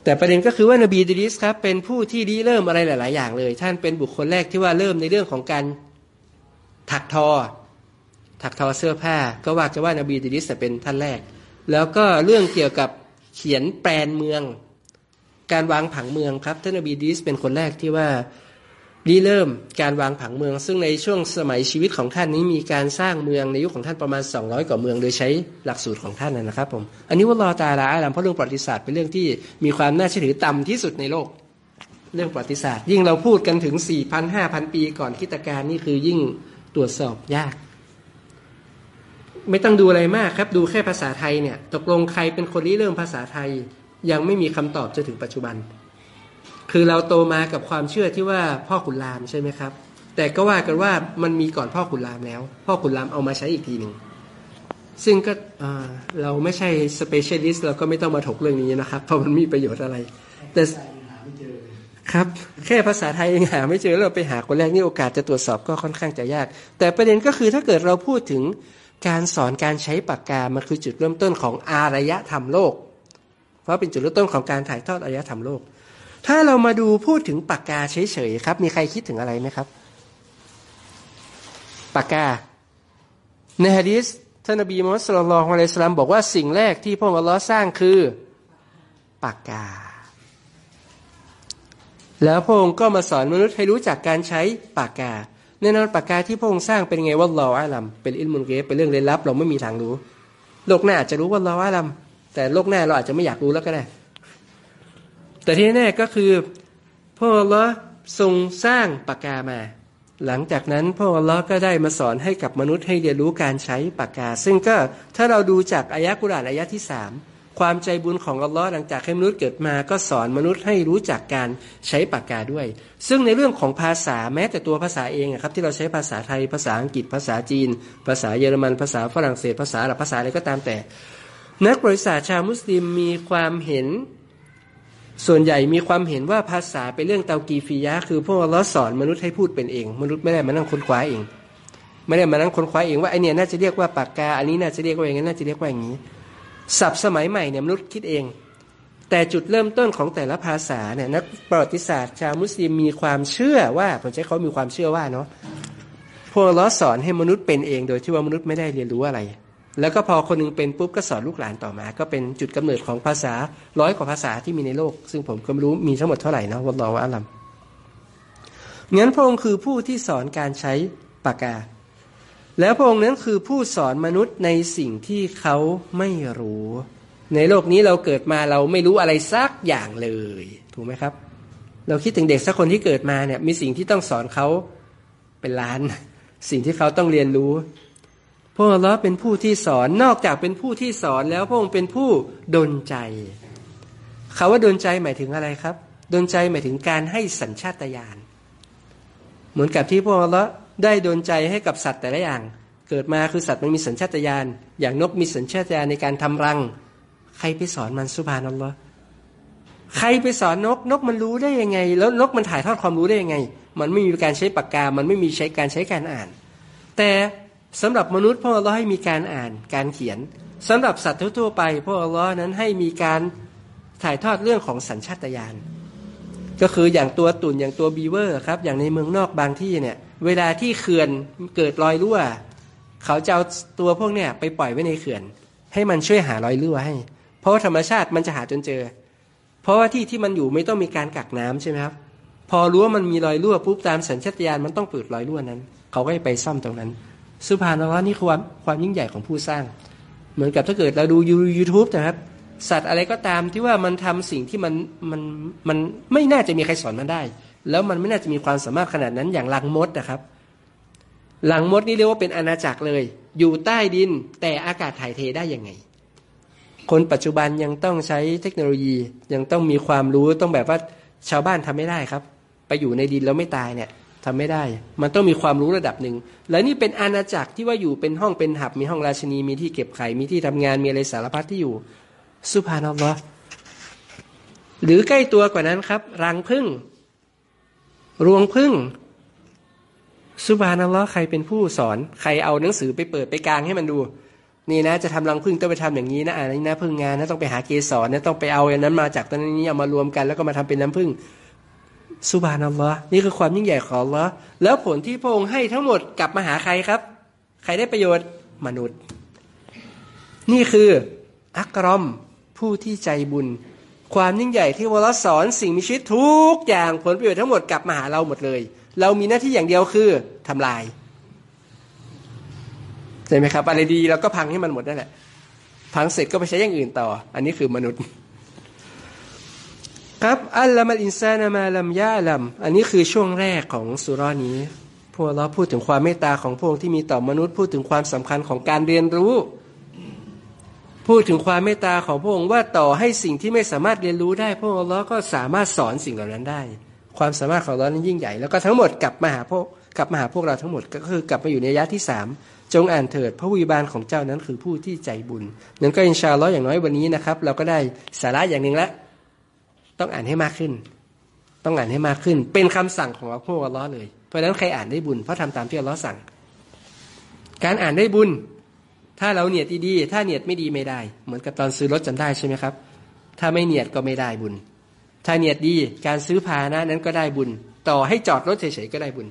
แต่ประเด็นก็คือว่านบีอิดริสครับเป็นผู้ที่ริเริ่มอะไรหลาย ๆ อย่างเลย ท่านเป็นบุคคลแรกที่ว่าเริ่มในเรื่องของการถักทอ ถักทอเสื้อผ้า ก็ว่าจะว่านบีอิดริสเป็นท่านแรก แล้วก็เรื่องเกี่ยวกับเขียนแปลนเมือง การวางผังเมืองครับท่านอบีดิสเป็นคนแรกที่ว่ารีเริ่มการวางผังเมือง ซึ่งในช่วงสมัยชีวิตของท่านนี้มีการสร้างเมืองในยุคของท่านประมาณ 200 กว่าเมือง โดยใช้หลักสูตรของท่านนะครับผมอันนี้ว่ารอตาลาอาลัมเพราะเรื่องประวัติศาสตร์เป็นเรื่องที่มีความน่าเชื่อถือต่ำที่สุดในโลก เรื่องประวัติศาสตร์ ยิ่งเราพูดกันถึง 4,000 5,000 ปีก่อนคิตการนี่คือยิ่งตรวจสอบยาก ไม่ต้องดูอะไรมากครับ ดูแค่ภาษาไทยเนี่ย ตกลงใครเป็นคนที่เริ่มภาษาไทย ยังไม่มีคำตอบจนถึงปัจจุบัน คือเราโตมากับความเชื่อที่ว่าพ่อขุนรามใช่ไหมครับ แต่ก็ว่ากันว่ามันมีก่อนพ่อขุนรามแล้ว พ่อขุนรามเอามาใช้อีกทีหนึ่งซึ่งก็เราไม่ใช่ specialist เราก็ไม่ต้องมาถกเรื่องนี้นะครับ เพราะมันมีประโยชน์อะไร แต่ครับ แค่ภาษาไทยยังหาไม่เจอเราไปหาคนแรกนี่โอกาสจะตรวจสอบก็ค่อนข้างจะยาก แต่ประเด็นก็คือถ้าเกิดเราพูดถึง การสอนการใช้ปากกา มันคือจุดเริ่มต้นของอารยธรรมโลก เพราะเป็นจุดเริ่มต้นของการถ่ายทอดอารยธรรมโลก ถ้าเรามาดูพูดถึงปากกาเฉยๆครับ มีใครคิดถึงอะไรไหมครับ ปากกา ในฮะดีษท่านนบีมุฮัมมัดสุลลัลของอะลัยสลามบอกว่าสิ่งแรกที่พระองค์อัลลอฮ์สร้างคือปากกา แล้วพระองค์ก็มาสอนมนุษย์ให้รู้จักการใช้ปากกา แน่นอนปากกาที่พระองค์สร้างเป็นไงว่าเราอาลัมเป็นอิลมุนเกฟเป็นเรื่องเร้นลับ เราไม่มีทางรู้ โลกหน้าอาจจะรู้ว่าเราอาลัมแต่โลกหน้าเราอาจจะไม่อยากรู้แล้วก็ได้ แต่ที่แน่ก็คือพระองค์ทรงสร้างปากกามา หลังจากนั้นพระองค์ก็ได้มาสอนให้กับมนุษย์ให้เรียนรู้การใช้ปากกา ซึ่งก็ถ้าเราดูจากอายะกุรานอายะที่สาม ความใจบุญของอัลลอฮ์หลังจากให้มนุษย์เกิดมาก็สอนมนุษย์ให้รู้จักการใช้ปากกาด้วย ซึ่งในเรื่องของภาษาแม้แต่ตัวภาษาเองครับ ที่เราใช้ภาษาไทยภาษาอังกฤษภาษาจีน ภาษาเยอรมันภาษาฝรั่งเศส ภาษาหรือภาษาอะไรก็ตามแต่ นักบริษัทชาวมุสลิมมีความเห็น ส่วนใหญ่มีความเห็นว่าภาษาเป็นเรื่องเตากีฟิยะคือพวกเราสอนมนุษย์ให้พูดเป็นเอง มนุษย์ไม่ได้มานั่งค้นคว้าเอง ไม่ได้มานั่งค้นคว้าเองว่าไอเนี่ยน่าจะเรียกว่าปากกาอันนี้น่าจะเรียกว่าอย่างนี้น่าจะเรียกว่าอย่างนี้ ศัพท์สมัยใหม่เนี่ยมนุษย์คิดเอง แต่จุดเริ่มต้นของแต่ละภาษาเนี่ยนักประวัติศาสตร์ชาวมุสลิมมีความเชื่อว่าผมใช้เขามีความเชื่อว่าเนาะพวกล้อสอนให้มนุษย์เป็นเองโดยที่ว่ามนุษย์ไม่ได้เรียนรู้อะไร แล้วก็พอคนนึงเป็นปุ๊บก็สอนลูกหลานต่อมา ก็เป็นจุดกำเนิดของภาษาร้อยกว่าภาษาที่มีในโลก ซึ่งผมก็ไม่รู้มีทั้งหมดเท่าไหร่นะวันรอว่าอัลลัมงั้นพระองค์คือผู้ที่สอนการใช้ปากกา แล้วพระองค์นั้นคือผู้สอนมนุษย์ในสิ่งที่เขาไม่รู้ ในโลกนี้เราเกิดมาเราไม่รู้อะไรสักอย่างเลย ถูกไหมครับ เราคิดถึงเด็กสักคนที่เกิดมาเนี่ยมีสิ่งที่ต้องสอนเขาเป็นล้าน สิ่งที่เขาต้องเรียนรู้พระองค์เป็นผู้ที่สอนนอกจากเป็นผู้ที่สอนแล้วพระองค์เป็นผู้ดลใจคาว่าดลใจหมายถึงอะไรครับดลใจหมายถึงการให้สัญชาตญาณเหมือนกับที่พระองค์ ได้โดนใจให้กับสัตว์แต่ละอย่าง เกิดมาคือสัตว์มันมีสัญชาตญาณอย่างนกมีสัญชาตญาณในการทำรัง ใครไปสอนมันสุภานัลลอฮ์ใครไปสอนนกนกมันรู้ได้ยังไง แล้วนกมันถ่ายทอดความรู้ได้ยังไง มันไม่มีการใช้ปากกา มันไม่มีใช้การใช้การอ่าน แต่สำหรับมนุษย์พ่ออัลลอฮ์ให้มีการอ่านการเขียนสำหรับสัตว์ทั่วไปพ่ออัลลอฮ์นั้นให้มีการถ่ายทอดเรื่องของสัญชาตญาณก็คืออย่างตัวตุ่นอย่างตัวบีเวอร์ครับอย่างในเมืองนอกบางที่เนี่ยเวลาที่เขื่อนเกิดรอยรั่ว เขาจะเอาตัวพวกเนี้ยไปปล่อยไว้ในเขื่อน ให้มันช่วยหารอยรั่วให้ เพราะธรรมชาติมันจะหาจนเจอ เพราะว่าที่ที่มันอยู่ไม่ต้องมีการกักน้ำใช่ไหมครับพอรู้ว่ามันมีรอยรั่วปุ๊บตามสัญชาตญาณมันต้องเปิดรอยรั่วนั้น เขาก็ไปซ่อมตรงนั้น สุภาพนะว่านี่คือความความยิ่งใหญ่ของผู้สร้าง เหมือนกับถ้าเกิดเราดูยูทูบนะครับ สัตว์อะไรก็ตามที่ว่ามันทำสิ่งที่มันมันมันไม่น่าจะมีใครสอนมันได้ แล้วมันไม่น่าจะมีความสามารถขนาดนั้นอย่างลังมดนะครับลังมดนี่เรียกว่าเป็นอาณาจักรเลย อยู่ใต้ดินแต่อากาศถ่ายเทได้ยังไง คนปัจจุบันยังต้องใช้เทคโนโลยียังต้องมีความรู้ต้องแบบว่าชาวบ้านทำไม่ได้ครับ ไปอยู่ในดินแล้วไม่ตายเนี่ยทำไม่ได้ มันต้องมีความรู้ระดับหนึ่ง และนี่เป็นอาณาจักรที่ว่าอยู่เป็นห้องเป็นหับ มีห้องราชนี มีที่เก็บไข่ มีที่ทำงาน มีอะไรสารพัดที่อยู่ สุภานัลลอฮ์หรือใกล้ตัวกว่านั้นครับ รังพึ่ง รวงพึ่งสุภานัลลอฮ์ใครเป็นผู้สอนใครเอาหนังสือไปเปิดไปกลางให้มันดู นี่นะจะทำรังพึ่งต้องไปทำอย่างนี้นะอ่านี่นะพึ่งงานนะต้องไปหาเกสรนะต้องไปเอาอันนั้นมาจากตรงนี้เอามารวมกันแล้วก็มาทำเป็นน้ำพึ่งสุบานัลลอฮ์นี่คือความยิ่งใหญ่ของอัลลอฮ์แล้วผลที่พระองค์ให้ทั้งหมดกลับมาหาใครครับ ใครได้ประโยชน์มนุษย์ นี่คืออักรอมผู้ที่ใจบุญ ความยิ่งใหญ่ที่วลสอนสิ่งมีชีวิตทุกอย่างผลประโยชน์ทั้งหมดกลับมาหาเราหมดเลย เรามีหน้าที่อย่างเดียวคือทำลายใช่ไหมครับอะไรดีเราก็พังให้มันหมดนั่นแหละ พังเสร็จก็ไปใช้อย่างอื่นต่อ อันนี้คือมนุษย์ ครับอัลลอมัลอินซานามาลัมยาลัม อันนี้คือช่วงแรกของสุรานี้พวกเราพูดถึงความเมตตาของพระองค์ที่มีต่อมนุษย์พูดถึงความสำคัญของการเรียนรู้ พูดถึงความเมตตาของพระองค์ว่าต่อให้สิ่งที่ไม่สามารถเรียนรู้ได้พระองค์เราก็สามารถสอนสิ่งเหล่านั้นได้ ความสามารถของเรานั้นยิ่งใหญ่ แล้วก็ทั้งหมดกลับมาหาพวกกลับมาหาพวกเราทั้งหมดก็คือกลับมาอยู่ในยะที่สามจงอ่านเถิดพระวิบาลของเจ้านั้นคือผู้ที่ใจบุญนั้นก็อินชาลออย่างน้อยวันนี้นะครับ เราก็ได้สาระอย่างหนึ่งละต้องอ่านให้มากขึ้น ต้องอ่านให้มากขึ้น เป็นคำสั่งของอัลลอฮ์เลย เพราะฉะนั้นใครอ่านได้บุญเพราะทำตามที่อัลลอฮ์สั่ง การอ่านได้บุญ ถ้าเราเนียดดีๆถ้าเนียดไม่ดีไม่ได้ เหมือนกับตอนซื้อรถจำได้ใช่ไหมครับ ถ้าไม่เนียดก็ไม่ได้บุญ ถ้าเนียดดีการซื้อพาหนะนั้นก็ได้บุญ ต่อให้จอดรถเฉยๆก็ได้บุญ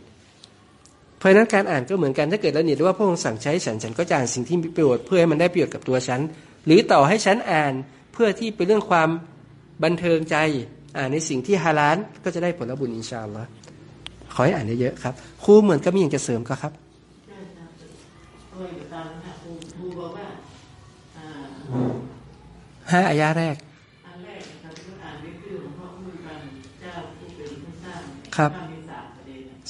เพราะฉะนั้นการอ่านก็เหมือนกันถ้าเกิดเราเนียดว่าพระองค์สั่งใช้ฉันฉันก็จะอ่านสิ่งที่มีประโยชน์เพื่อให้มันได้ประโยชน์กับตัวฉัน หรือต่อให้ฉันอ่านเพื่อที่เป็นเรื่องความบันเทิงใจอ่านในสิ่งที่ฮาลาลก็จะได้ผลบุญอินชาอัลลอฮ์ขอให้อ่านเยอะๆครับครูเหมือนก็มีอย่างจะเสริมก็ครับ ห้าอายาแรกอันแรกครับที่อ่านด้วยชื่อของพระผู้เป็นเจ้าผู้เป็นผู้สร้างครับถ้ามี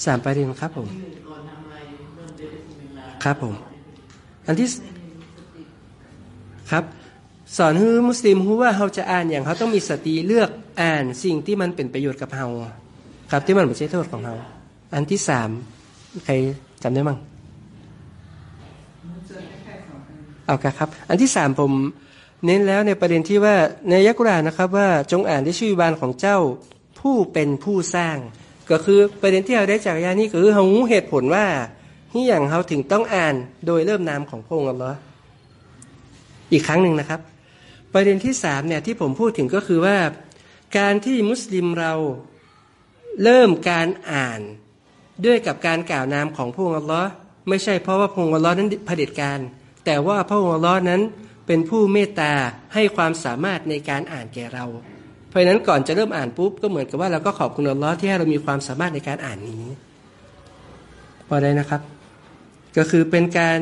สามประเด็นครับผม ครับผม อันที่ครับ สอนให้มุสลิมรู้ว่าเขาจะอ่านอย่างเขาต้องมีสติเลือกอ่านสิ่งที่มันเป็นประโยชน์กับเราครับที่มันไม่ใช่โทษของเราอันที่สามใครจำได้มั้ง เอาครับ อันที่สามผมเน้นแล้วในประเด็นที่ว่าในยักกุรานนะครับว่าจงอ่านด้ชื่อบานของเจ้าผู้เป็นผู้สร้าง ก็คือประเด็นที่เราได้จากยานี้ก็คือเขารู้เหตุผลว่าที่อย่างเขาถึงต้องอ่านโดยเริ่มนามของพระองค์อัลลอฮ์อีกครั้งหนึ่งนะครับ ประเด็นที่สามเนี่ยที่ผมพูดถึงก็คือว่า การที่มุสลิมเราเริ่มการอ่านด้วยกับการกล่าวนามของพระองค์อัลลอฮ์ไม่ใช่เพราะว่าพระองค์อัลลอฮ์นั้นเผด็จการ แต่ว่าพระองค์อัลลอฮ์นั้นเป็นผู้เมตตาให้ความสามารถในการอ่านแก่เรา เพราะฉะนั้นก่อนจะเริ่มอ่านปุ๊บก็เหมือนกับว่าเราก็ขอบคุณอัลลอฮ์ที่ให้เรามีความสามารถในการอ่านนี้พอได้นะครับ ก็คือเป็นการ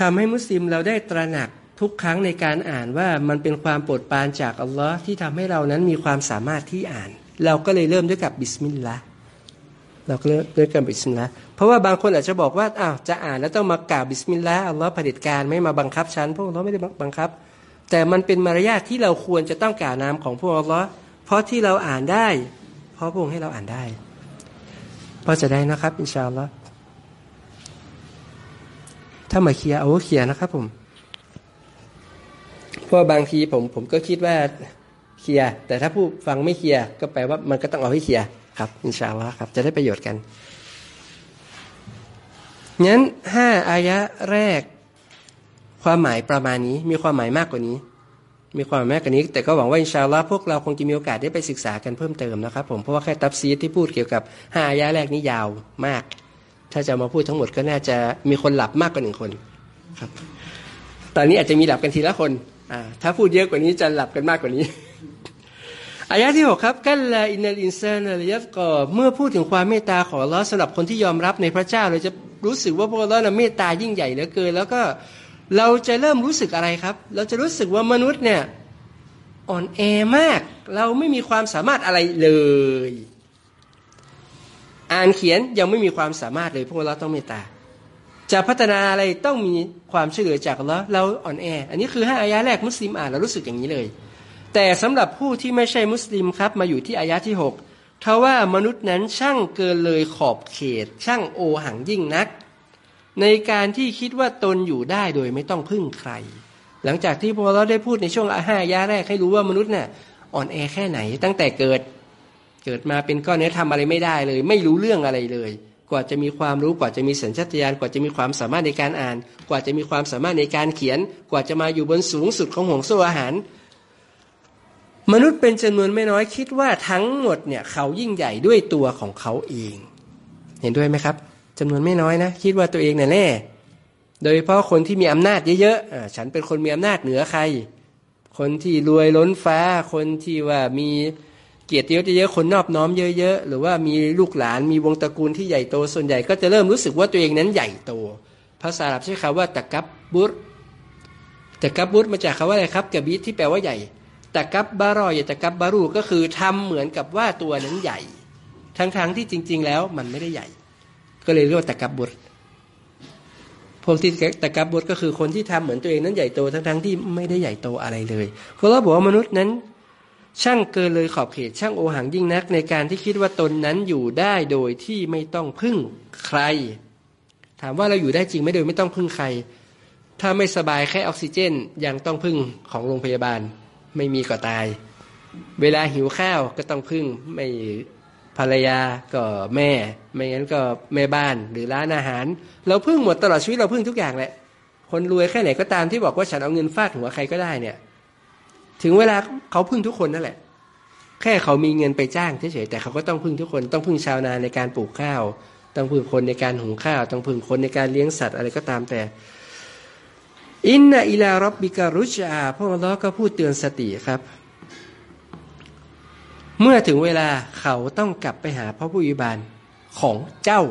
ทำให้มุสลิมเราได้ตระหนักทุกครั้งในการอ่านว่ามันเป็นความโปรดปรานจากอัลลอฮ์ที่ทำให้เรานั้นมีความสามารถที่อ่าน เราก็เลยเริ่มด้วยกับบิสมิลลาห์เราก็เริ่มด้วยกับบิสมิลลาห์ เพราะว่าบางคนอาจจะบอกว่าอ้าวจะอ่านแล้วต้องมากล่าวบิสมิลลาห์อัลลอฮ์เผด็จการไม่มาบังคับฉันพวกเราไม่ได้บังคับ แต่มันเป็นมารยาทที่เราควรจะต้องกล่าวนามของพวกอัลลอฮ์เพราะที่เราอ่านได้ เพราะพระองค์ให้เราอ่านได้พอจะได้นะครับإن شاء اللهถ้ามาเคลียร์เอาเคลียร์นะครับผมเพราะบางทีผมผมก็คิดว่าเคลียร์แต่ถ้าผู้ฟังไม่เคลียร์ก็แปลว่ามันก็ต้องเอาให้เคลียร์ครับอินชาอัลลอฮ์ครับจะได้ประโยชน์กัน งั้นห้าอายะแรก ความหมายประมาณนี้ มีความหมายมากกว่านี้ มีความหมายมากกว่านี้ แต่ก็หวังว่าอินชาอัลลอฮ์พวกเราคงจะมีโอกาสได้ไปศึกษากันเพิ่มเติมนะครับ ผมเพราะว่าแค่ตับซีที่พูดเกี่ยวกับห้าอายะแรกนี้ยาวมาก ถ้าจะมาพูดทั้งหมดก็น่าจะมีคนหลับมากกว่าหนึ่งคนครับ ตอนนี้อาจจะมีหลับกันทีละคนอ่าถ้าพูดเยอะกว่านี้จะหลับกันมากกว่านี้ อายะที่หกครับกัลลาอินนัลอินซานลยัฟกอเมื่อพูดถึงความเมตตาของลอฮ์สำหรับคนที่ยอมรับในพระเจ้า เราจะรู้สึกว่าพระลองค์นั้นเมตตายิ่งใหญ่เหลือเกิน แล้วก็เราจะเริ่มรู้สึกอะไรครับ เราจะรู้สึกว่ามนุษย์เนี่ยอ่อนแอมาก เราไม่มีความสามารถอะไรเลย อ่านเขียนยังไม่มีความสามารถเลยพวกเราต้องเมตตาจะพัฒนาอะไรต้องมีความช่วยเหลือจากลอฮ์เราอ่อนแอ อันนี้คือห้าอายะแรกมุสลิมอ่านเรารู้สึกอย่างนี้เลย แต่สำหรับผู้ที่ไม่ใช่มุสลิมครับ มาอยู่ที่อายะที่หกทว่ามนุษย์นั้นช่างเกินเลยขอบเขต ช่างโอหังยิ่งนัก ในการที่คิดว่าตนอยู่ได้โดยไม่ต้องพึ่งใคร หลังจากที่พอเราได้พูดในช่วงห้าอายะแรกให้รู้ว่ามนุษย์เนี่ยอ่อนแอแค่ไหน ตั้งแต่เกิด เกิดมาเป็นก้อนเนื้อทำอะไรไม่ได้เลย ไม่รู้เรื่องอะไรเลย กว่าจะมีความรู้กว่าจะมีสัญชาตญาณกว่าจะมีความสามารถในการอ่าน กว่าจะมีความสามารถในการเขียน กว่าจะมาอยู่บนสูงสุดของห่วงโซ่อาหาร มนุษย์เป็นจำนวนไม่น้อยคิดว่าทั้งหมดเนี่ยเขายิ่งใหญ่ด้วยตัวของเขาเอง เห็นด้วยไหมครับจำนวนไม่น้อยนะคิดว่าตัวเองเนี่ยแน่ โดยเฉพาะคนที่มีอำนาจเยอะๆฉันเป็นคนมีอำนาจเหนือใคร คนที่รวยล้นฟ้า คนที่ว่ามีเกียรติยศเยอะๆคนนอบน้อมเยอะ ๆ หรือว่ามีลูกหลานมีวงตระกูลที่ใหญ่โตส่วนใหญ่ก็จะเริ่มรู้สึกว่าตัวเองนั้นใหญ่โต ภาษาอาหรับใช้คำว่าตะกับบุตรตะกับบุตรมาจากคำว่าอะไรครับกะบิที่แปลว่าใหญ่ ตะกับบารอยตะกับบารูก็คือทำเหมือนกับว่าตัวนั้นใหญ่ ทั้งๆที่จริง ๆ แล้วมันไม่ได้ใหญ่ ก็เลยเรียกว่าตะกับบุตรพวกที่ตะกับบุตรก็คือคนที่ทำเหมือนตัวเองนั้นใหญ่โตทั้งๆที่ไม่ได้ใหญ่โตอะไรเลยเพราะเราบอกว่ามนุษย์นั้น ช่างเกินเลยขอบเขตช่างโอหังยิ่งนัก ในการที่คิดว่าตนนั้นอยู่ได้โดยที่ไม่ต้องพึ่งใคร ถามว่าเราอยู่ได้จริงไหมโดยไม่ต้องพึ่งใคร ถ้าไม่สบายแค่ออกซิเจนยังต้องพึ่งของโรงพยาบาล ไม่มีก็ตาย เวลาหิวข้าวก็ต้องพึ่งไม่ภรรยาก็แม่ ไม่งั้นก็แม่บ้านหรือร้านอาหาร เราพึ่งหมดตลอดชีวิตเราพึ่งทุกอย่างแหละ คนรวยแค่ไหนก็ตามที่บอกว่าฉันเอาเงินฟาดหัวใครก็ได้เนี่ย ถึงเวลาเขาพึ่งทุกคนนั่นแหละ แค่เขามีเงินไปจ้างเฉยๆแต่เขาก็ต้องพึ่งทุกคน ต้องพึ่งชาวนาในการปลูกข้าว ต้องพึ่งคนในการหุงข้าว ต้องพึ่งคนในการเลี้ยงสัตว์อะไรก็ตามแต่ อินนาอิลารับบิการุชอาพวกเราก็พูดเตือนสติครับ เมื่อถึงเวลาเขาต้องกลับไปหาพระผู้ยิบาลของเจ้า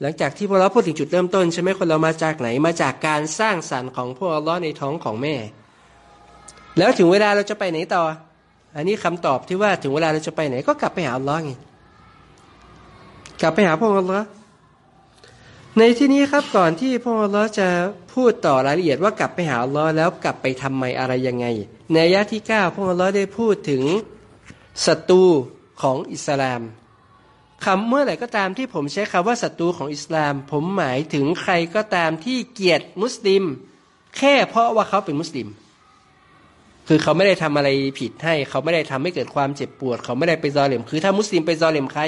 หลังจากที่พวกเราพูดถึงจุดเริ่มต้นใช่ไหมคนเรามาจากไหนมาจากการสร้างสรรค์ของพวกเราในท้องของแม่ แล้วถึงเวลาเราจะไปไหนต่อ อันนี้คำตอบที่ว่าถึงเวลาเราจะไปไหนก็กลับไปหาอัลลอฮ์ไงกลับไปหาพระองค์อัลลอฮ์ ในที่นี้ครับก่อนที่พระองค์ลอจะพูดต่อรายละเอียดว่ากลับไปหาอัลอฮ์แล้วกลับไปทำไมอะไรยังไง ในอายะที่เก้าพระองค์ลอได้พูดถึงศัตรูของอิสลามคำเมื่อไหร่ก็ตามที่ผมใช้คำว่าศัตรูของอิสลาม ผมหมายถึงใครก็ตามที่เกลียดมุสลิม แค่เพราะว่าเขาเป็นมุสลิม คือเขาไม่ได้ทำอะไรผิดให้ เขาไม่ได้ทำให้เกิดความเจ็บปวด เขาไม่ได้ไปซอเลมคือถ้ามุสลิมไปซอเลมใคร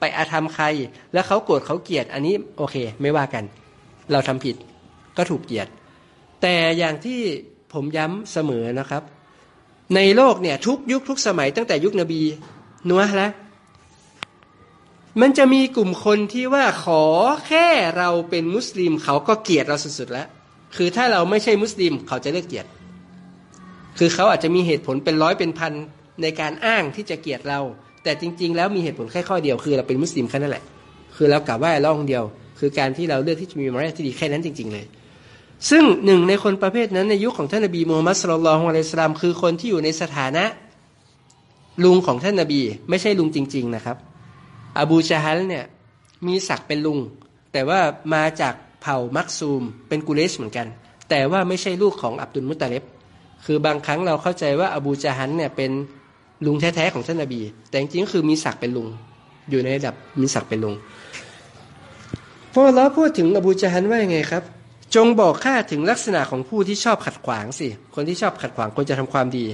ไปอาธรรมใคร แล้วเขาโกรธเขาเกลียด อันนี้โอเค ไม่ว่ากัน เราทำผิดก็ถูกเกลียด แต่อย่างที่ผมย้ำเสมอนะครับ ในโลกเนี่ยทุกยุคทุกสมัยตั้งแต่ยุคนบีนัวแล้วมันจะมีกลุ่มคนที่ว่าขอแค่เราเป็นมุสลิม เขาก็เกลียดเราสุดๆแล้ว คือถ้าเราไม่ใช่มุสลิม เขาจะเลิกเกลียด คือเขาอาจจะมีเหตุผลเป็นร้อยเป็นพันในการอ้างที่จะเกลียดเรา แต่จริง ๆ แล้วมีเหตุผลแค่ข้อเดียวคือเราเป็นมุสลิมแค่นั้นแหละ คือเรากล่าวว่าล่องเดียว คือการที่เราเลือกที่จะมีมารยาทที่ดีแค่นั้นจริง ๆ เลย ซึ่งหนึ่งในคนประเภทนั้นในยุคของท่านนบีมูฮัมมัดสุลลัลของอะลัยสลามคือคนที่อยู่ในสถานะลุงของท่านนบี ไม่ใช่ลุงจริง ๆ นะครับ อบูชาฮัลเนี่ยมีศักดิ์เป็นลุง แต่ว่ามาจากเผ่ามักซูมเป็นกุเลชเหมือนกัน แต่ว่าไม่ใช่ลูกของอับดุลมุตตาเลบ คือบางครั้งเราเข้าใจว่าอบูจาฮันเนี่ยเป็นลุงแท้ๆของท่านนบี แต่จริงๆคือมีศักดิ์เป็นลุง อยู่ในระดับมีศักดิ์เป็นลุงพอเราพูดถึงอบูจาฮันว่ายังไงครับ จงบอกข้าถึงลักษณะของผู้ที่ชอบขัดขวางสิ คนที่ชอบขัดขวางคนจะทำความดี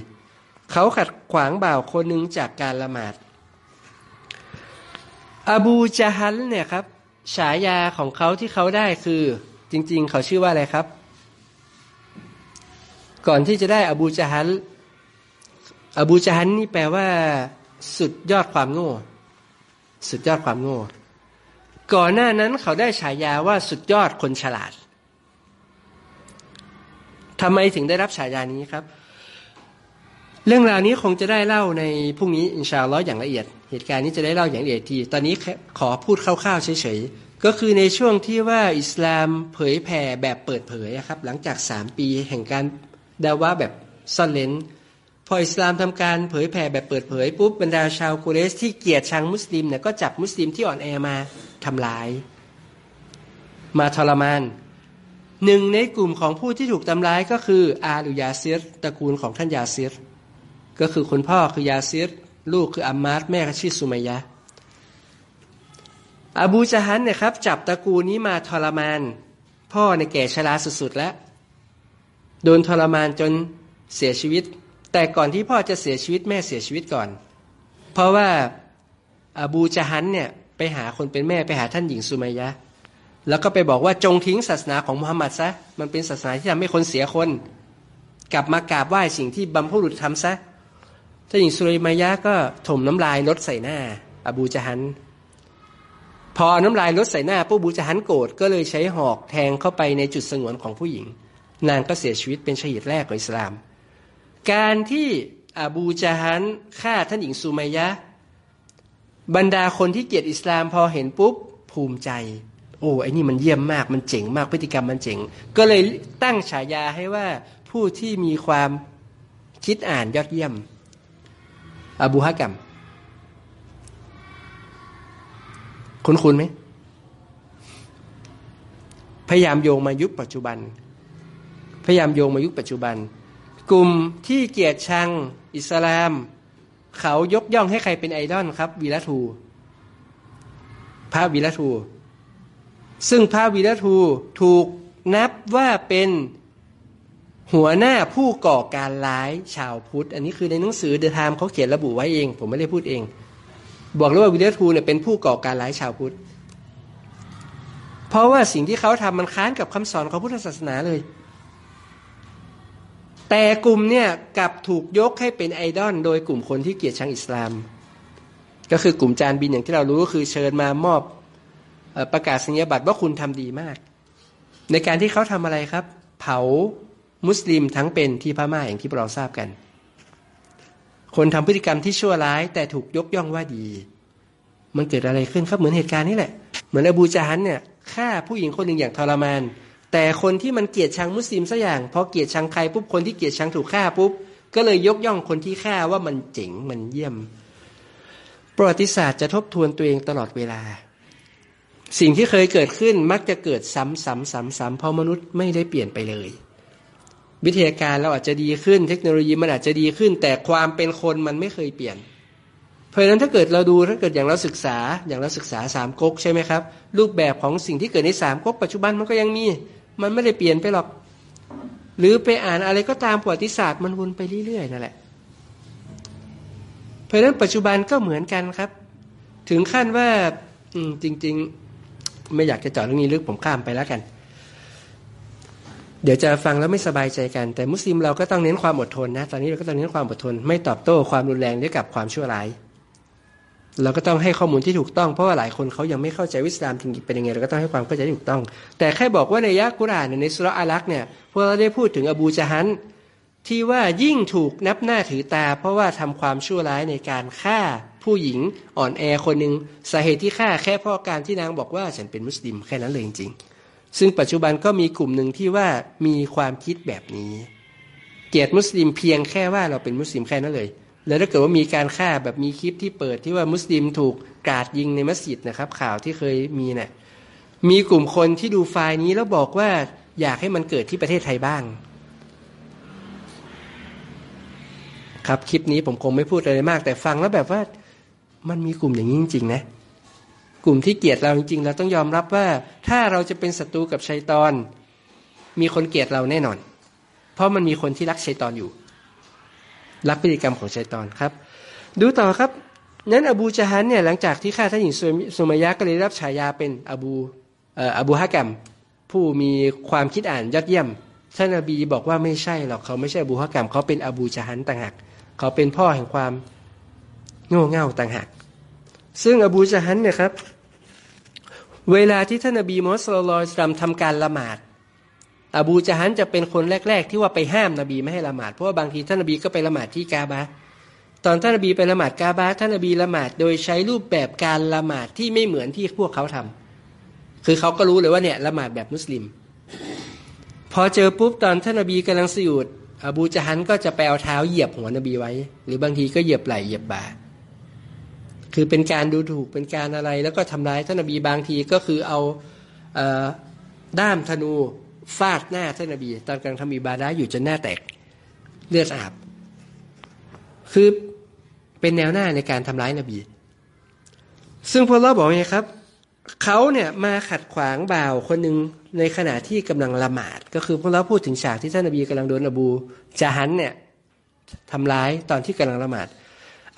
เขาขัดขวางบ่าวคนหนึ่งจากการละหมาด อบูจาฮันเนี่ยครับ ฉายาของเขาที่เขาได้คือจริง ๆ เขาชื่อว่าอะไรครับ ก่อนที่จะได้อบูจาฮันอบูจาฮันนี่แปลว่า สุดยอดความโง่ สุดยอดความโง่ ก่อนหน้านั้นเขาได้ฉายาว่าสุดยอดคนฉลาดทำไมถึงได้รับฉายานี้ครับ เรื่องราวนี้คงจะได้เล่าในพรุ่งนี้อินชาอัลลอฮ์อย่างละเอียด เหตุการณ์นี้จะได้เล่าอย่างละเอียดทีตอนนี้ขอพูดคร่าวๆเฉยๆก็คือในช่วงที่ว่าอิสลามเผยแผ่แบบเปิดเผยครับ หลังจากสามปีแห่งการ ดาว่าแบบซ่อนเลนพออิสลามทำการเผยแผ่แบบเปิดเผยปุ๊บบรรดาชาวกุเรสที่เกลียดชังมุสลิมเนี่ยก็จับมุสลิมที่อ่อนแอมาทำลาย มาทรมานหนึ่งในกลุ่มของผู้ที่ถูกทำร้ายก็คืออาลุยาซิรตระกูลของท่านยาซิรก็คือคุณพ่อคือยาซิรลูกคืออัมมาร์แม่ก็ชื่อสุมัยยะอบูญะฮัลเนี่ยครับจับตระกูลนี้มาทรมาน พ่อในแก่ชราสุดๆแล้ว โดนทรมานจนเสียชีวิต แต่ก่อนที่พ่อจะเสียชีวิตแม่เสียชีวิตก่อน เพราะว่าอบูจาฮันเนี่ยไปหาคนเป็นแม่ไปหาท่านหญิงสุมัยะ แล้วก็ไปบอกว่าจงทิ้งศาสนาของมุฮัมมัดซะมันเป็นศาสนาที่ทำให้คนเสียคน กลับมากราบไหว้สิ่งที่บัมพุรุษทำซะท่านหญิงสุรัยมายะก็ถมน้ำลายลดใส่หน้า อบูจาฮันพอน้ำลายลดใส่หน้าปุ๊บบูจาฮันโกรธก็เลยใช้หอกแทงเข้าไปในจุดสงวนของผู้หญิง นางก็เสียชีวิตเป็นชหีดแรกของอิสลาม การที่อบูจาฮันฆ่าท่านหญิงสุมัยยะ บรรดาคนที่เกลียดอิสลามพอเห็นปุ๊บภูมิใจ โอ้ไอ้นี่มันเยี่ยมมากมันเจ๋งมากพฤติกรรมมันเจ๋ง ก็เลยตั้งฉายาให้ว่าผู้ที่มีความคิดอ่านยอดเยี่ยม อบูฮะกัมคุ้นคุ้นไหมพยายามโยงมายุคปัจจุบัน พยายามโยงมายุคปัจจุบัน กลุ่มที่เกียรติชัง อิสลาม เขายกย่องให้ใครเป็นไอดอลครับวีรทูพระวีรทู ซึ่งพระวีรทูถูกนับว่าเป็นหัวหน้าผู้ก่อการร้ายชาวพุทธ อันนี้คือในหนังสือเดอะไทม์เขาเขียนระบุไว้เอง ผมไม่ได้พูดเอง บอกเลยว่าวีรทูเนี่ยเป็นผู้ก่อการร้ายชาวพุทธ เพราะว่าสิ่งที่เขาทำมันค้านกับคำสอนของพุทธศาสนาเลย แต่กลุ่มเนี่ยกลับถูกยกให้เป็นไอดอลโดยกลุ่มคนที่เกลียดชังอิสลาม ก็คือกลุ่มจานบินอย่างที่เรารู้ก็คือเชิญมามอบประกาศสัญญาบัตรว่าคุณทำดีมาก ในการที่เขาทำอะไรครับ เผามุสลิมทั้งเป็นที่พม่าอย่างที่เราทราบกัน คนทำพฤติกรรมที่ชั่วร้ายแต่ถูกยกย่องว่าดี มันเกิดอะไรขึ้นครับเหมือนเหตุการณ์นี้แหละ เหมือนอบูจาฮันเนี่ยฆ่าผู้หญิงคนหนึ่งอย่างทรมาน แต่คนที่มันเกลียดชังมุสลิมสัอย่างพอเกลียดชังใครปุ๊บคนที่เกลียดชังถูกฆ่าปุ๊บก็เลยยกย่องคนที่ฆ่าว่ามันเจ๋งมันเยี่ยม ประวัติศาสตร์จะทบทวนตัวเองตลอดเวลา สิ่งที่เคยเกิดขึ้นมักจะเกิดซ้ำซ้ำซ้ำซ้ำเพราะมนุษย์ไม่ได้เปลี่ยนไปเลย วิทยาการเราอาจจะดีขึ้น เทคโนโลยีมันอาจจะดีขึ้น แต่ความเป็นคนมันไม่เคยเปลี่ยน เพราะฉะนั้นถ้าเกิดเราดูถ้าเกิดอย่างเราศึกษาอย่างเราศึกษาสามก๊กใช่ไหมครับรูปแบบของสิ่งที่เกิดในสามก๊กปัจจุบันมันก็ยังมี มันไม่ได้เปลี่ยนไปหรอก หรือไปอ่านอะไรก็ตามประวัติศาสตร์มันวนไปเรื่อยๆนั่นแหละ เพราะฉะนั้นปัจจุบันก็เหมือนกันครับ ถึงขั้นว่าจริง ๆ ไม่อยากจะเจาะเรื่องนี้ลึกผมข้ามไปแล้วกัน เดี๋ยวจะฟังแล้วไม่สบายใจกัน แต่มุสลิมเราก็ต้องเน้นความอดทนนะ ตอนนี้เราก็ต้องเน้นความอดทน ไม่ตอบโต้ความรุนแรงด้วยกับความชั่วร้าย เราก็ต้องให้ข้อมูลที่ถูกต้องเพราะว่าหลายคนเขายังไม่เข้าใจวิสลามจริงเป็นยังไงเราก็ต้องให้ความเข้าใจที่ถูกต้อง แต่แค่บอกว่าในยะกุรานในสุรอาลักษ์เนี่ยพวกเราได้พูดถึงอบูจาฮันที่ว่ายิ่งถูกนับหน้าถือตา เพราะว่าทำความชั่วร้ายในการฆ่าผู้หญิงอ่อนแอคนหนึ่งสาเหตุที่ฆ่าแค่เพราะการที่นางบอกว่าฉันเป็นมุสลิมแค่นั้นเลยจริงๆซึ่งปัจจุบันก็มีกลุ่มหนึ่งที่ว่ามีความคิดแบบนี้ เกลียรติมุสลิมเพียงแค่ว่าเราเป็นมุสลิมแค่นั้นเลย แล้วถ้าเกิดว่ามีการฆ่าแบบมีคลิปที่เปิดที่ว่ามุสลิมถูกกาดยิงในมัสยิดนะครับ ข่าวที่เคยมีเนะี่ยมีกลุ่มคนที่ดูไฟล์นี้แล้วบอกว่าอยากให้มันเกิดที่ประเทศไทยบ้าง ครับคลิปนี้ผมคงไม่พูดอะไรมาก แต่ฟังแล้วแบบว่ามันมีกลุ่มอย่างนี้จริงๆนะกลุ่มที่เกลียดเราจริงๆ เราต้องยอมรับว่า ถ้าเราจะเป็นศัตรูกับชัยตอน มีคนเกลียดเราแน่นอน เพราะมันมีคนที่รักชัยตอนอยู่ รักพฤติกรรมของชัยตอนครับ ดูต่อครับ นั้นอบูจาฮันเนี่ยหลังจากที่ฆ่าท่านหญิงสุมายะก็เลยรับฉายาเป็นอบูอบูฮะกัมผู้มีความคิดอ่านยอดเยี่ยมท่านอบีบอกว่าไม่ใช่หรอกเขาไม่ใช่อบูฮะกัมเขาเป็นอบูจาฮันต่างหากเขาเป็นพ่อแห่งความโง่เง่าต่างหากซึ่งอบูจาฮันเนี่ยครับเวลาที่ท่านอบีมุฮัมมัดสุลลัลทำการละหมาด อบูจาฮันจะเป็นคนแรก ๆ ที่ว่าไปห้ามนบีไม่ให้ละหมาดเพราะว่าบางทีท่านนบีก็ไปละหมาดที่กาบะตอนท่านนบีไปละหมาดกาบะท่านนบีละหมาดโดยใช้รูปแบบการละหมาดที่ไม่เหมือนที่พวกเขาทำคือเขาก็รู้เลยว่าเนี่ยละหมาดแบบมุสลิม พอเจอปุ๊บตอนท่านนบีกำลังสยุดอบูจาฮันก็จะไปเอาเท้าเหยียบหัวนบีไว้ หรือบางทีก็เหยียบไหล่เหยียบบ่าคือเป็นการดูถูกเป็นการอะไรแล้วก็ทำร้ายท่านนบีบางทีก็คือเอาเออด้ามธนู ฟาดหน้าท่านนบี ตอนกำลังทำอิบาดะอยู่จนหน้าแตกเลือดอาบ คือเป็นแนวหน้าในการทำร้ายนบี ซึ่งพอเราบอกไงครับ เขาเนี่ยมาขัดขวางบ่าวคนหนึ่งในขณะที่กำลังละหมาด ก็คือพวกเราพูดถึงฉากที่ท่านนบีกำลังโดนอบูจาฮันเนี่ยทำร้ายตอนที่กำลังละหมาด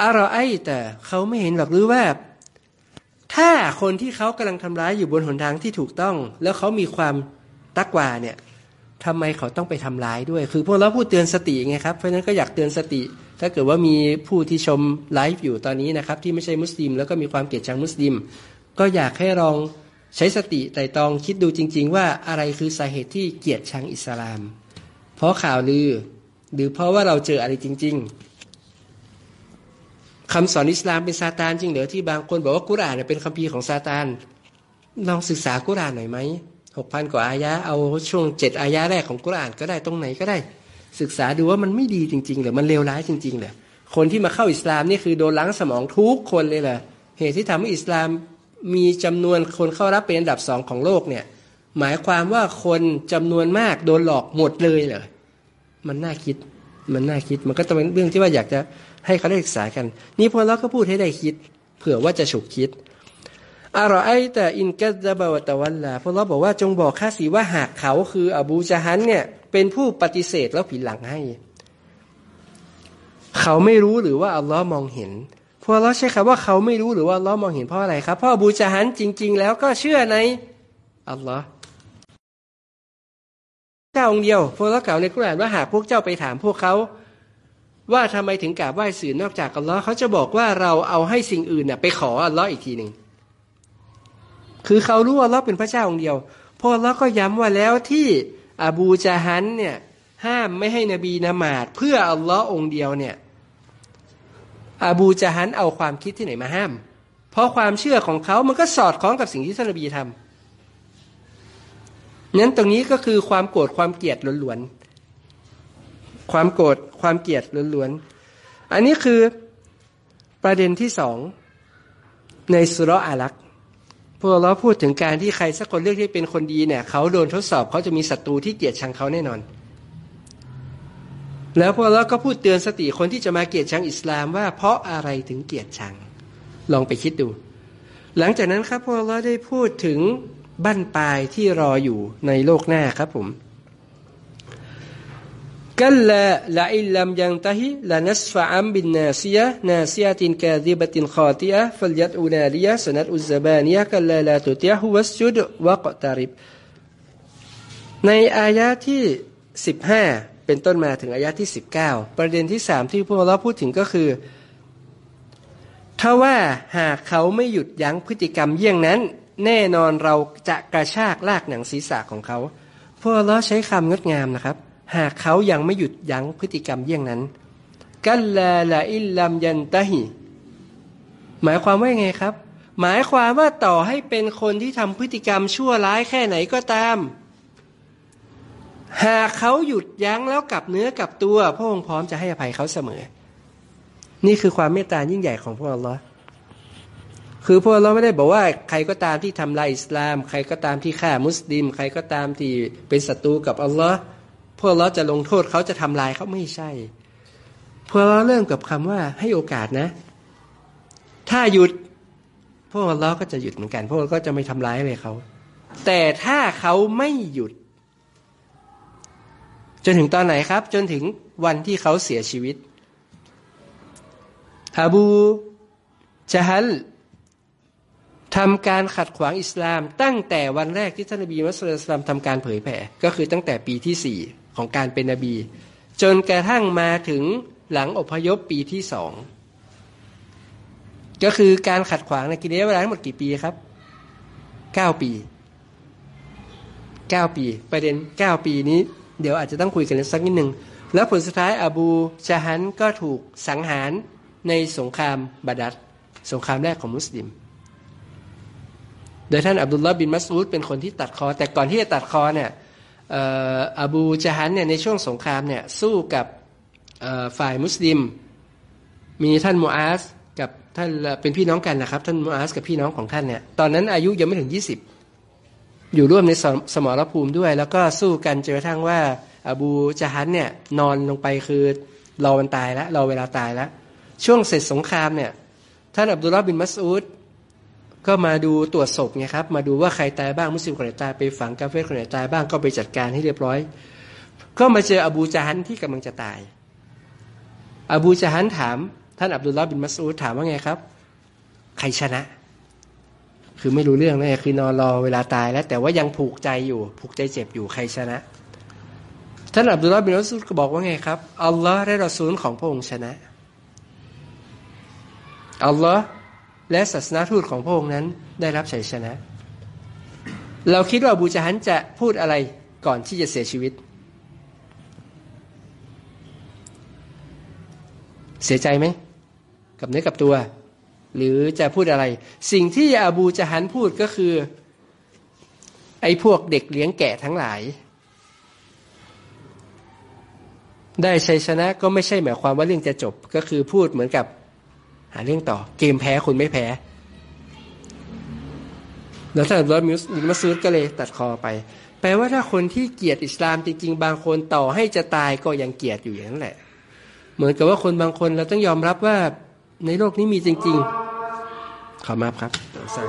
อารอไอแต่เขาไม่เห็นหรอกหรือว่า ถ้าคนที่เขากำลังทำร้ายอยู่บนหนทางที่ถูกต้อง แล้วเขามีความ ตักวาเนี่ยทำไมเขาต้องไปทำร้ายด้วย คือพวกเราพูดเตือนสติไงครับ เพราะฉะนั้นก็อยากเตือนสติ ถ้าเกิดว่ามีผู้ที่ชมไลฟ์อยู่ตอนนี้นะครับ ที่ไม่ใช่มุสลิม แล้วก็มีความเกลียดชังมุสลิม ก็อยากให้ลองใช้สติไต่ตองคิดดูจริง ๆ ว่าอะไรคือสาเหตุที่เกลียดชังอิสลาม เพราะข่าวลือ หรือเพราะว่าเราเจออะไรจริง ๆคำสอนอิสลามเป็นซาตานจริงเหรือที่บางคนบอกว่ากุรอานเป็นคัมภีร์ของซาตานลองศึกษากุรอานหน่อยไหม หกพันกว่าอายะเอาช่วงเจ็ดอายะแรกของกุรอานก็ได้ตรงไหนก็ได้ ศึกษาดูว่ามันไม่ดีจริงๆหรือมันเลวร้ายจริงๆเหรอคนที่มาเข้าอิสลามนี่คือโดนล้างสมองทุกคนเลยเหรอเหตุที่ทำให้อิสลามมีจำนวนคนเข้ารับเป็นอันดับสองของโลกเนี่ยหมายความว่าคนจำนวนมากโดนหลอกหมดเลยเหรอมันน่าคิดมันน่าคิดมันก็ต้องเป็นเรื่องที่ว่าอยากจะให้เขาได้ศึกษากัน นี่พอเราก็พูดให้ได้คิด เผื่อว่าจะฉุกคิด อารอไอแต่อินกัซบาวตะวันลาพระเราบอกว่าจงบอกข้าสีว่าหากเขาคืออบูจาฮันเนี่ยเป็นผู้ปฏิเสธแล้วผิดหลังให้ เขาไม่รู้หรือว่าอัลลอฮ์มองเห็นพวกเราใช้คำว่าเขาไม่รู้หรือว่าอัลลอฮ์มองเห็นเพราะอะไรครับเพราะอบูจาฮันจริง ๆ แล้วก็เชื่อในอัลลอฮ์เจ้าองค์เดียวพวกเรากล่าวในกุรอานว่าหากพวกเจ้าไปถามพวกเขาว่าทำไมถึงกราบไหว้สื่อนอกจากอัลลอฮ์เขาจะบอกว่าเราเอาให้สิ่งอื่นน่ะไปขออัลลอฮ์อีกทีหนึ่ง คือเขารู้ว่าอัลลอฮ์เป็นพระเจ้าองค์เดียวพออัลลอฮ์ก็ย้ำว่าแล้วที่อบูจาฮันเนี่ยห้ามไม่ให้นบีนมาดเพื่ออัลลอฮ์องค์เดียวเนี่ยอบูจาฮันเอาความคิดที่ไหนมาห้าม เพราะความเชื่อของเขามันก็สอดคล้องกับสิ่งที่ท่านนบีทำนั้นตรงนี้ก็คือความโกรธความเกลียดล้วนๆความโกรธความเกลียดล้วนๆอันนี้คือประเด็นที่สองในสุรอาลักษ์ พวกเราพูดถึงการที่ใครสักคนเลือกที่เป็นคนดีเนี่ยเขาโดนทดสอบเขาจะมีศัตรูที่เกลียดชังเขาแน่นอน แล้วพวกเราก็พูดเตือนสติคนที่จะมาเกลียดชังอิสลามว่า เพราะอะไรถึงเกลียดชัง ลองไปคิดดู หลังจากนั้นครับพวกเราได้พูดถึงบั้นปลายที่รออยู่ในโลกหน้าครับผม กัลละละอิลลัมยังตะฮิละนัสฟะอัมบินนาซียะนาซียตินกาดิบตินขอติยะฟัลยัดอูนาดียะสนัดอุซบานียะกัลละลาตุติยะฮุวัสจุดวะกตาริบ ในอายะที่สิบห้าเป็นต้นมาถึงอายะที่สิบเก้าประเด็นที่สามที่พวกเราพูดถึงก็คือถ้าว่าหากเขาไม่หยุดยั้งพฤติกรรมเยี่ยงนั้น แน่นอนเราจะกระชากลากหนังศีรษะของเขาพวกเราใช้คำงดงามนะครับ หากเขายังไม่หยุดยั้งพฤติกรรมเยี่ยงนั้น กัลลาลาอิลลัมยันตะฮีหมายความว่าไงครับ หมายความว่าต่อให้เป็นคนที่ทำพฤติกรรมชั่วร้ายแค่ไหนก็ตาม หากเขาหยุดยั้งแล้วกลับเนื้อกลับตัวพระองค์พร้อมจะให้อภัยเขาเสมอ นี่คือความเมตตายิ่งใหญ่ของพวกเราคือพวกเราไม่ได้บอกว่าใครก็ตามที่ทำลายอิสลาม ใครก็ตามที่ฆ่ามุสลิม ใครก็ตามที่เป็นศัตรูกับอัลลอฮ์ พวกเราจะลงโทษเขาจะทำลายเขาไม่ใช่ พวกเราเริ่มกับคำว่าให้โอกาสนะ ถ้าหยุด พวกเราก็จะหยุดเหมือนกัน พวกเราก็จะไม่ทำร้ายเลยเขา แต่ถ้าเขาไม่หยุด จนถึงตอนไหนครับ จนถึงวันที่เขาเสียชีวิตอบูจฮัลทำการขัดขวางอิสลามตั้งแต่วันแรกที่ท่านนบีมุสลิมทำการเผยแผ่ ก็คือตั้งแต่ปีที่สี่ ของการเป็นนบี จนกระทั่งมาถึงหลังอพยพปีที่สองก็คือการขัดขวางในกิเลสเวลาทั้งหมดกี่ปีครับเก้าปีเก้าปี ประเด็นเก้าปีนี้ เดี๋ยวอาจจะต้องคุยกันสักนิดหนึ่งแล้วผลสุดท้ายอบูจาฮันก็ถูกสังหารในสงครามบาดัดสงครามแรกของมุสลิม โดยท่านอับดุลลาบินมัสอูดเป็นคนที่ตัดคอ แต่ก่อนที่จะตัดคอเนี่ย อบูจาฮันเนี่ยในช่วงสงครามเนี่ยสู้กับฝ่ายมุสลิม มีท่านมูอาสกับท่านเป็นพี่น้องกันนะครับ ท่านมูอาสกับพี่น้องของท่านเนี่ยตอนนั้นอายุยังไม่ถึง 20 อยู่ร่วมในสสมรภูมิด้วย แล้วก็สู้กันจนกระทั่งว่าอบูจาฮันเนี่ยนอนลงไปคือรอวันตายแล้วรอเวลาตายแล้ว ช่วงเสร็จสงครามเนี่ยท่านอับดุลลาบินมัสอูด ก็มาดูตรวจศพไงครับ มาดูว่าใครตายบ้างมุสลิมคนไหนตายไปฝังกาเฟ่คนไหนตายบ้างก็ไปจัดการให้เรียบร้อย ก็มาเจออบูจาฮันที่กำลังจะตาย อบูจาฮันถาม ท่านอับดุลลาบินมัสูดถามว่าไงครับ ใครชนะ คือไม่รู้เรื่องเลยคือนอนรอเวลาตายแล้ว แต่ว่ายังผูกใจอยู่ ผูกใจเจ็บอยู่ใครชนะ ท่านอับดุลลาบินมัสูดก็บอกว่าไงครับอัลลอฮ์และรอซูลของพระองค์ชนะอัลลอฮ์ และศาสนาทูตของพระองค์นั้นได้รับชัยชนะ เราคิดว่าบูจาฮันจะพูดอะไรก่อนที่จะเสียชีวิต เสียใจไหม กับเนื้อกับตัว หรือจะพูดอะไร สิ่งที่อาบูจาฮันพูดก็คือ ไอ้พวกเด็กเลี้ยงแกะทั้งหลาย ได้ชัยชนะก็ไม่ใช่หมายความว่าเรื่องจะจบก็คือพูดเหมือนกับาเรื่องต่อเกมแพ้คุณไม่แพ้ แล้วท่านรอมิสมาซูดก็เลยตัดคอไป แปลว่าถ้าคนที่เกลียดอิสลามจริง ๆ บางคนต่อให้จะตายก็ยังเกลียดอยู่อย่างนั้นแหละ เหมือนกับว่าคนบางคนเราต้องยอมรับว่าในโลกนี้มีจริง ๆ ขอมาครับสั่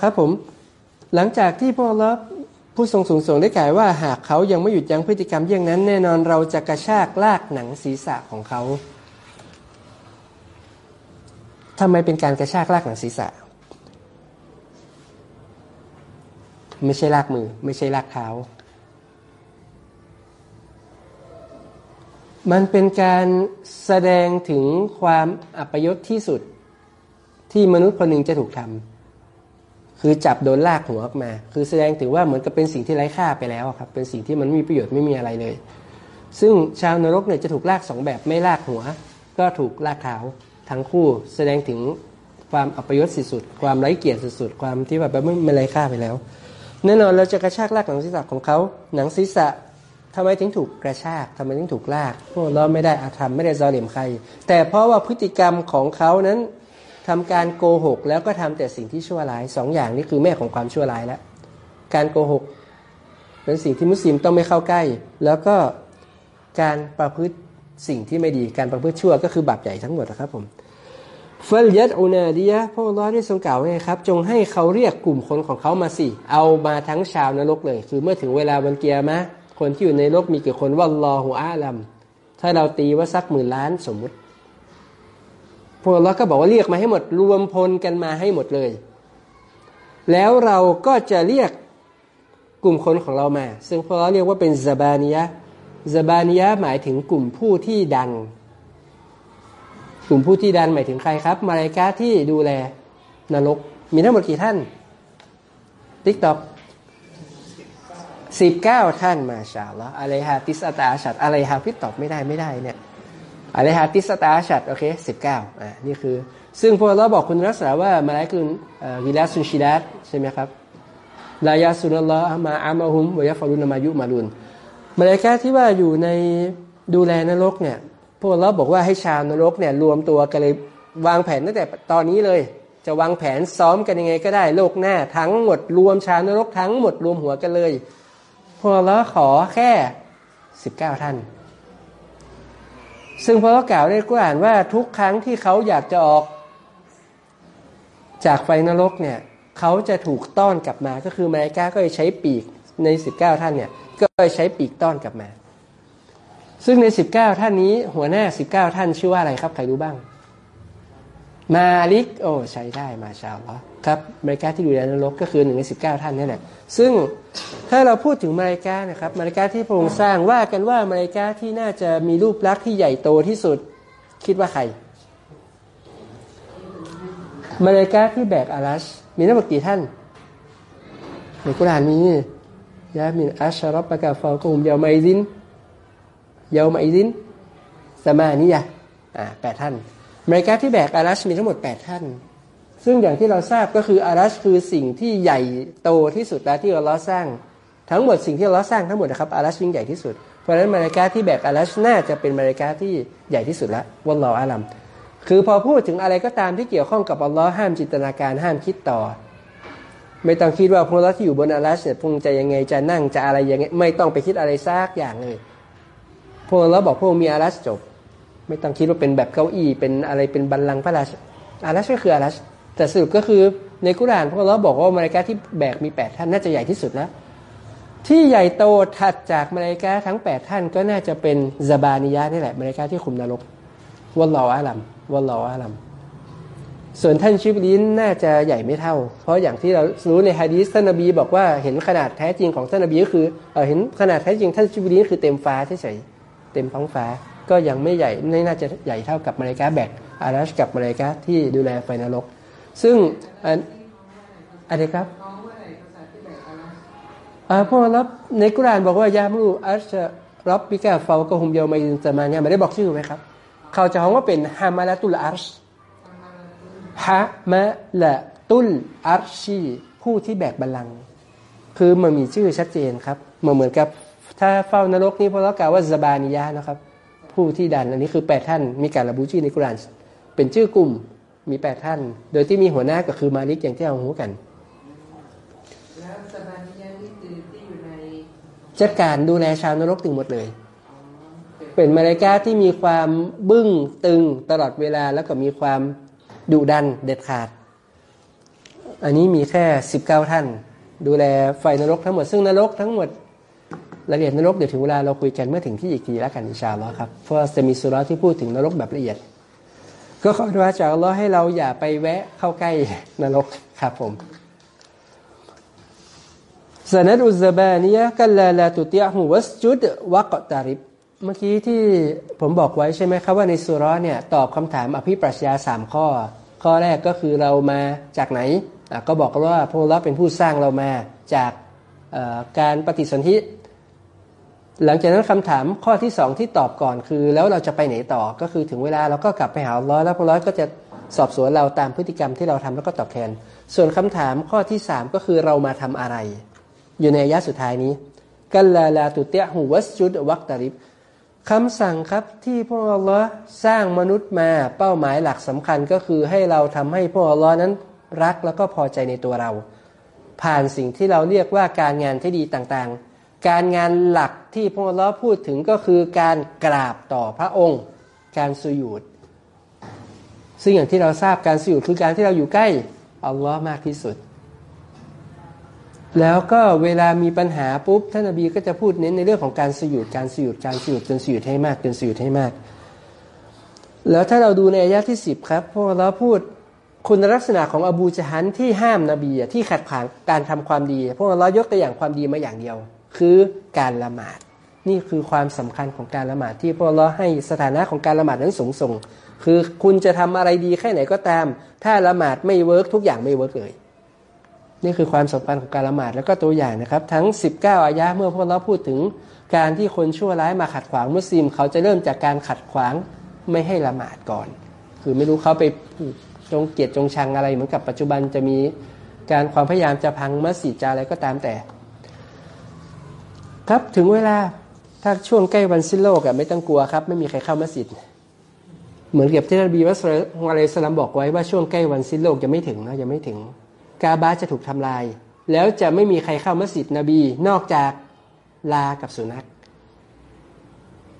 ครับผม หลังจากที่พวกเราผู้ทรงสูงส่งได้กล่าวว่าหากเขายังไม่หยุดยั้งพฤติกรรมเยี่ยงนั้น แน่นอนเราจะกระชากลากหนังศีรษะของเขาทำไมเป็นการกระชากลากหนังศีรษะ ไม่ใช่ลากมือ ไม่ใช่ลากเท้า มันเป็นการแสดงถึงความอัปยศที่สุดที่มนุษย์คนหนึ่งจะถูกทำ คือจับโดนลากหัวออกมา คือแสดงถึงว่าเหมือนกับเป็นสิ่งที่ไร้ค่าไปแล้วครับ เป็นสิ่งที่มันไม่มีประโยชน์ไม่มีอะไรเลย ซึ่งชาวนรกเนี่ยจะถูกลากสองแบบไม่ลากหัว ก็ถูกลากเท้าทั้งคู่ แสดงถึงความอัปยศสุดๆความไร้เกียรติสุดๆความที่แบบไม่ไม่ไร้ค่าไปแล้ว แน่นอนเราจะกระชากลากหนังศีรษะของเขาหนังศีรษะทำไมถึงถูกกระชากทำไมถึงถูกลากพวกเราไม่ได้อาธรรมไม่ได้ซอเหลี่ยมใคร แต่เพราะว่าพฤติกรรมของเขานั้น ทำการโกหก แล้วก็ทำแต่สิ่งที่ชั่วร้ายสองอย่างนี้คือแม่ของความชั่วร้ายแล้วการโกหก เป็นสิ่งที่มุสลิมต้องไม่เข้าใกล้ แล้วก็การประพฤติสิ่งที่ไม่ดีการประพฤติชั่วก็คือบาปใหญ่ทั้งหมดนะครับผมเฟลยัดอุนาดียะพระองค์ได้ทรงกล่าวไงครับ จงให้เขาเรียกกลุ่มคนของเขามาสิ เอามาทั้งชาวนรกเลย คือเมื่อถึงเวลาวันเกียร์มะคนที่อยู่ในนรกมีกี่คนว่ารอหัวอาลัมถ้าเราตีว่าสักหมื่นล้านสมมุติ พวกเราก็บอกว่าเรียกมาให้หมดรวมพลกันมาให้หมดเลย แล้วเราก็จะเรียกกลุ่มคนของเรามา ซึ่งพวกเราเรียกว่าเป็นซาบานียะซาบานียะหมายถึงกลุ่มผู้ที่ดัง กลุ่มผู้ที่ดันหมายถึงใครครับ มาลายกาที่ดูแลนรก มีทั้งหมดกี่ท่านติ๊กต็อกสิบเก้าท่านมาชาละอะไรฮะติสตาชัดอะไรฮะพี่ตอบไม่ได้ไม่ได้เนี่ย อะไรฮะติสตาชัดโอเคสิบเก้าอ่านี่คือ ซึ่งพวกเราบอกคุณรักษาว่ามาลายคือวิลาสุนชิดัตใช่ไหมครับลายาสุนัลลอฮ์มาอามาฮุมวยฟารุนมายุมารุนมาลายกาที่ว่าอยู่ในดูแลนรกเนี่ยพวกเราบอกว่าให้ชาวนรกเนี่ยรวมตัวกันเลยวางแผนตั้งแต่ตอนนี้เลย จะวางแผนซ้อมกันยังไงก็ได้โลกหน้าทั้งหมดรวมชาวนรกทั้งหมดรวมหัวกันเลยพวกเราขอแค่สิบเก้าท่าน ซึ่งพอเรากล่าวได้กุอ่านว่าทุกครั้งที่เขาอยากจะออกจากไฟนรกเนี่ยเขาจะถูกต้อนกลับมา ก็คือมายกาก็จะใช้ปีกในสิบเก้าท่านเนี่ยก็จะใช้ปีกต้อนกลับมา ซึ่งในสิบเก้าท่านนี้ หัวหน้าสิบเก้าท่านชื่อว่าอะไรครับ ใครรู้บ้าง มาลิก โอ้ใช้ได้มาชาวละ ครับมาริกาที่อยู่ในนรกก็คือหนึ่งในสิบเก้าท่านนี่แหละซึ่งถ้าเราพูดถึงมาริกานะครับมาริกาที่พระองค์สร้างว่ากันว่ามาริกาที่น่าจะมีรูปลักษณ์ที่ใหญ่โตที่สุดคิดว่าใครมาริกาที่แบกอารัชมีทั้งหมดกี่ท่านในกุรานมียามินอัชรับประกาฟาวกุมเยาไมซินเยาไมซินสมานิยะอ่าแปดท่านมาริกาที่แบกอารัชมีทั้งหมดแปดท่าน ซึ่งอย่างที่เราทราบก็คืออารัชคือสิ่งที่ใหญ่โตที่สุดแล้วที่เราล้อสร้าง ทั้งหมดสิ่งที่เราล้อสร้างทั้งหมดนะครับอารัชยิ่งใหญ่ที่สุด เพราะฉะนั้นมาริกาที่แบกอารัชน่าจะเป็นมาริกาที่ใหญ่ที่สุดแล้ววันรออาลัมคือพอพูดถึงอะไรก็ตามที่เกี่ยวข้องกับอัลลอฮ์ห้ามจินตนาการห้ามคิดต่อ ไม่ต้องคิดว่าพวกเราที่อยู่บนอารัชเนี่ยพวกจะยังไงจะนั่งจะอะไรยังไงไม่ต้องไปคิดอะไรซากอย่างเลยพวกเราบอกพวกมีอารัชจบ ไม่ต้องคิดว่าเป็นแบบเก้าอี้เป็นอะไรเป็นบัลลังก์พระราชอารัชก็คืออารัช แต่สรุปก็คือในกุรานพวกเราบอกว่ามาริกาที่แบกมีแปดท่านน่าจะใหญ่ที่สุดแล้ว ที่ใหญ่โตถัดจากมาริกาทั้งแปดท่านก็น่าจะเป็นซาบานิยะนี่แหละมาริกาที่คุมนรกวัลลออาลัมวัลลออาลัมส่วนท่านชิบลินน่าจะใหญ่ไม่เท่า เพราะอย่างที่เรารู้ในฮะดีสท่านนบีบอกว่าเห็นขนาดแท้จริงของท่านนบีก็คือเออเห็นขนาดแท้จริงท่านชิบลินคือเต็มฟ้าเฉยๆเต็มท้องฟ้าก็ยังไม่ใหญ่ไม่น่าจะใหญ่เท่ากับมาริกาแบกอารัชกับมาริกาที่ดูแลไฟนรก ซึ่งอันอะไรครับพวกรับในกุรานบอกว่ายามรูอัชรับบิกาฟาวกะฮุมเยามาอินซามาเนี่ยไม่ได้บอกชื่อไหมครับ เขาจะฮ้องว่าเป็นฮามาลาตุลอาร์ชฮามาลาตุลอาร์ชีผู้ที่แบกบัลลังก์คือมันมีชื่อชัดเจนครับเหมือนเหมือนกับถ้าเฝ้านรกนี่พวกเรากล่าวว่าซาบานิยะนะครับ ผู้ที่ดันอันนี้คือแปดท่านมีการระบุชื่อในกุรานเป็นชื่อกลุ่ม มีแปดท่าน โดยที่มีหัวหน้าก็คือมาลิกอย่างที่เรารู้กัน แล้วสบานิยานี่คือที่อยู่ในจัดการดูแลชาวนรกถึงหมดเลย เป็นมาเลกาที่มีความบึ้งตึงตลอดเวลาแล้วก็มีความดุดันเด็ดขาด อันนี้มีแค่สิบเก้าท่าน ดูแลไฟนรกทั้งหมด ซึ่งนรกทั้งหมดรายละเอียดนรกเดี๋ยวถึงเวลาเราคุยกันเมื่อถึงที่อีกทีแล้วกันอินชาอัลลอฮ์ครับเพราะว่าจะมีสุราะห์ที่พูดถึงนรกแบบละเอียด ก็ขอดุอาจากอัลลอฮ์ให้เราอย่าไปแวะเข้าใกล้นรกครับผมสนัดอุซบานียะกัลลาลาตุติยะฮูวัสจุดวะกตาริบ เมื่อกี้ที่ผมบอกไว้ใช่ไหมครับว่าในสุราะห์เนี่ยตอบคำถามอภิปรัชญาสามข้อ ข้อแรกก็คือเรามาจากไหน ก็บอกว่าพระองค์เป็นผู้สร้างเรามาจากการปฏิสนธิ หลังจากนั้นคำถามข้อที่สองที่ตอบก่อนคือ แล้วเราจะไปไหนต่อก็คือถึงเวลาเราก็กลับไปหาอัลอฮ์แล้วระร้อยก็จะสอบสวนเราตามพฤติกรรมที่เราทำแล้วก็ตอบแทน ส่วนคำถามข้อที่สามก็คือเรามาทำอะไร อยู่ในอายะสุดท้ายนี้กัลลาลาตุเตะหูวัสจุดวักตาริบคำสั่งครับที่พระอัลลอฮ์สร้างมนุษย์มาเป้าหมายหลักสำคัญก็คือให้เราทำให้พระอัลลอฮ์นั้นรักแล้วก็พอใจในตัวเรา ผ่านสิ่งที่เราเรียกว่าการงานที่ดีต่างๆ การงานหลักที่พระอัลลอฮ์พูดถึงก็คือการกราบต่อพระองค์ การสุยูดซึ่งอย่างที่เราทราบการสุยุดคือการที่เราอยู่ใกล้อัลลอฮ์มากที่สุด แล้วก็เวลามีปัญหาปุ๊บท่านนบีก็จะพูดเน้นในเรื่องของการสยุดการสยุดการสยุดจนสยุดให้มากจนสยุดให้มาก แล้วถ้าเราดูในอายะที่สิบครับพวกเราพูดคุณลักษณะของอบูจฮันที่ห้ามนบีที่ขัดขวางการทำความดี พวกเรายกตัวอย่างความดีมาอย่างเดียว คือการละหมาด นี่คือความสำคัญของการละหมาดที่พวกเราให้สถานะของการละหมาดนั้นสูงส่ง คือคุณจะทำอะไรดีแค่ไหนก็ตาม ถ้าละหมาดไม่ work ทุกอย่างไม่ work เลยนี่คือความสำคัญของการละหมาดแล้วก็ตัวอย่างนะครับ ทั้ง 19 อายะเมื่อพวกเราพูดถึงการที่คนชั่วร้ายมาขัดขวางมุสลิม เขาจะเริ่มจากการขัดขวางไม่ให้ละหมาดก่อน คือไม่รู้เขาไปจงเกียดจงชังอะไรเหมือนกับปัจจุบันจะมีการความพยายามจะพังมัสยิดจะอะไรก็ตามแต่ ครับถึงเวลาถ้าช่วงใกล้วันสิ้นโลกอะไม่ต้องกลัวครับ ไม่มีใครเข้ามัสยิดเหมือนกับที่นบีมัสลมอะลัยฮิสลามบอกไว้ว่าช่วงใกล้วันสิ้นโลกยังไม่ถึงนะยังไม่ถึง กาบาจะถูกทำลาย แล้วจะไม่มีใครเข้ามัสยิดนบีนอกจากลากับสุนัข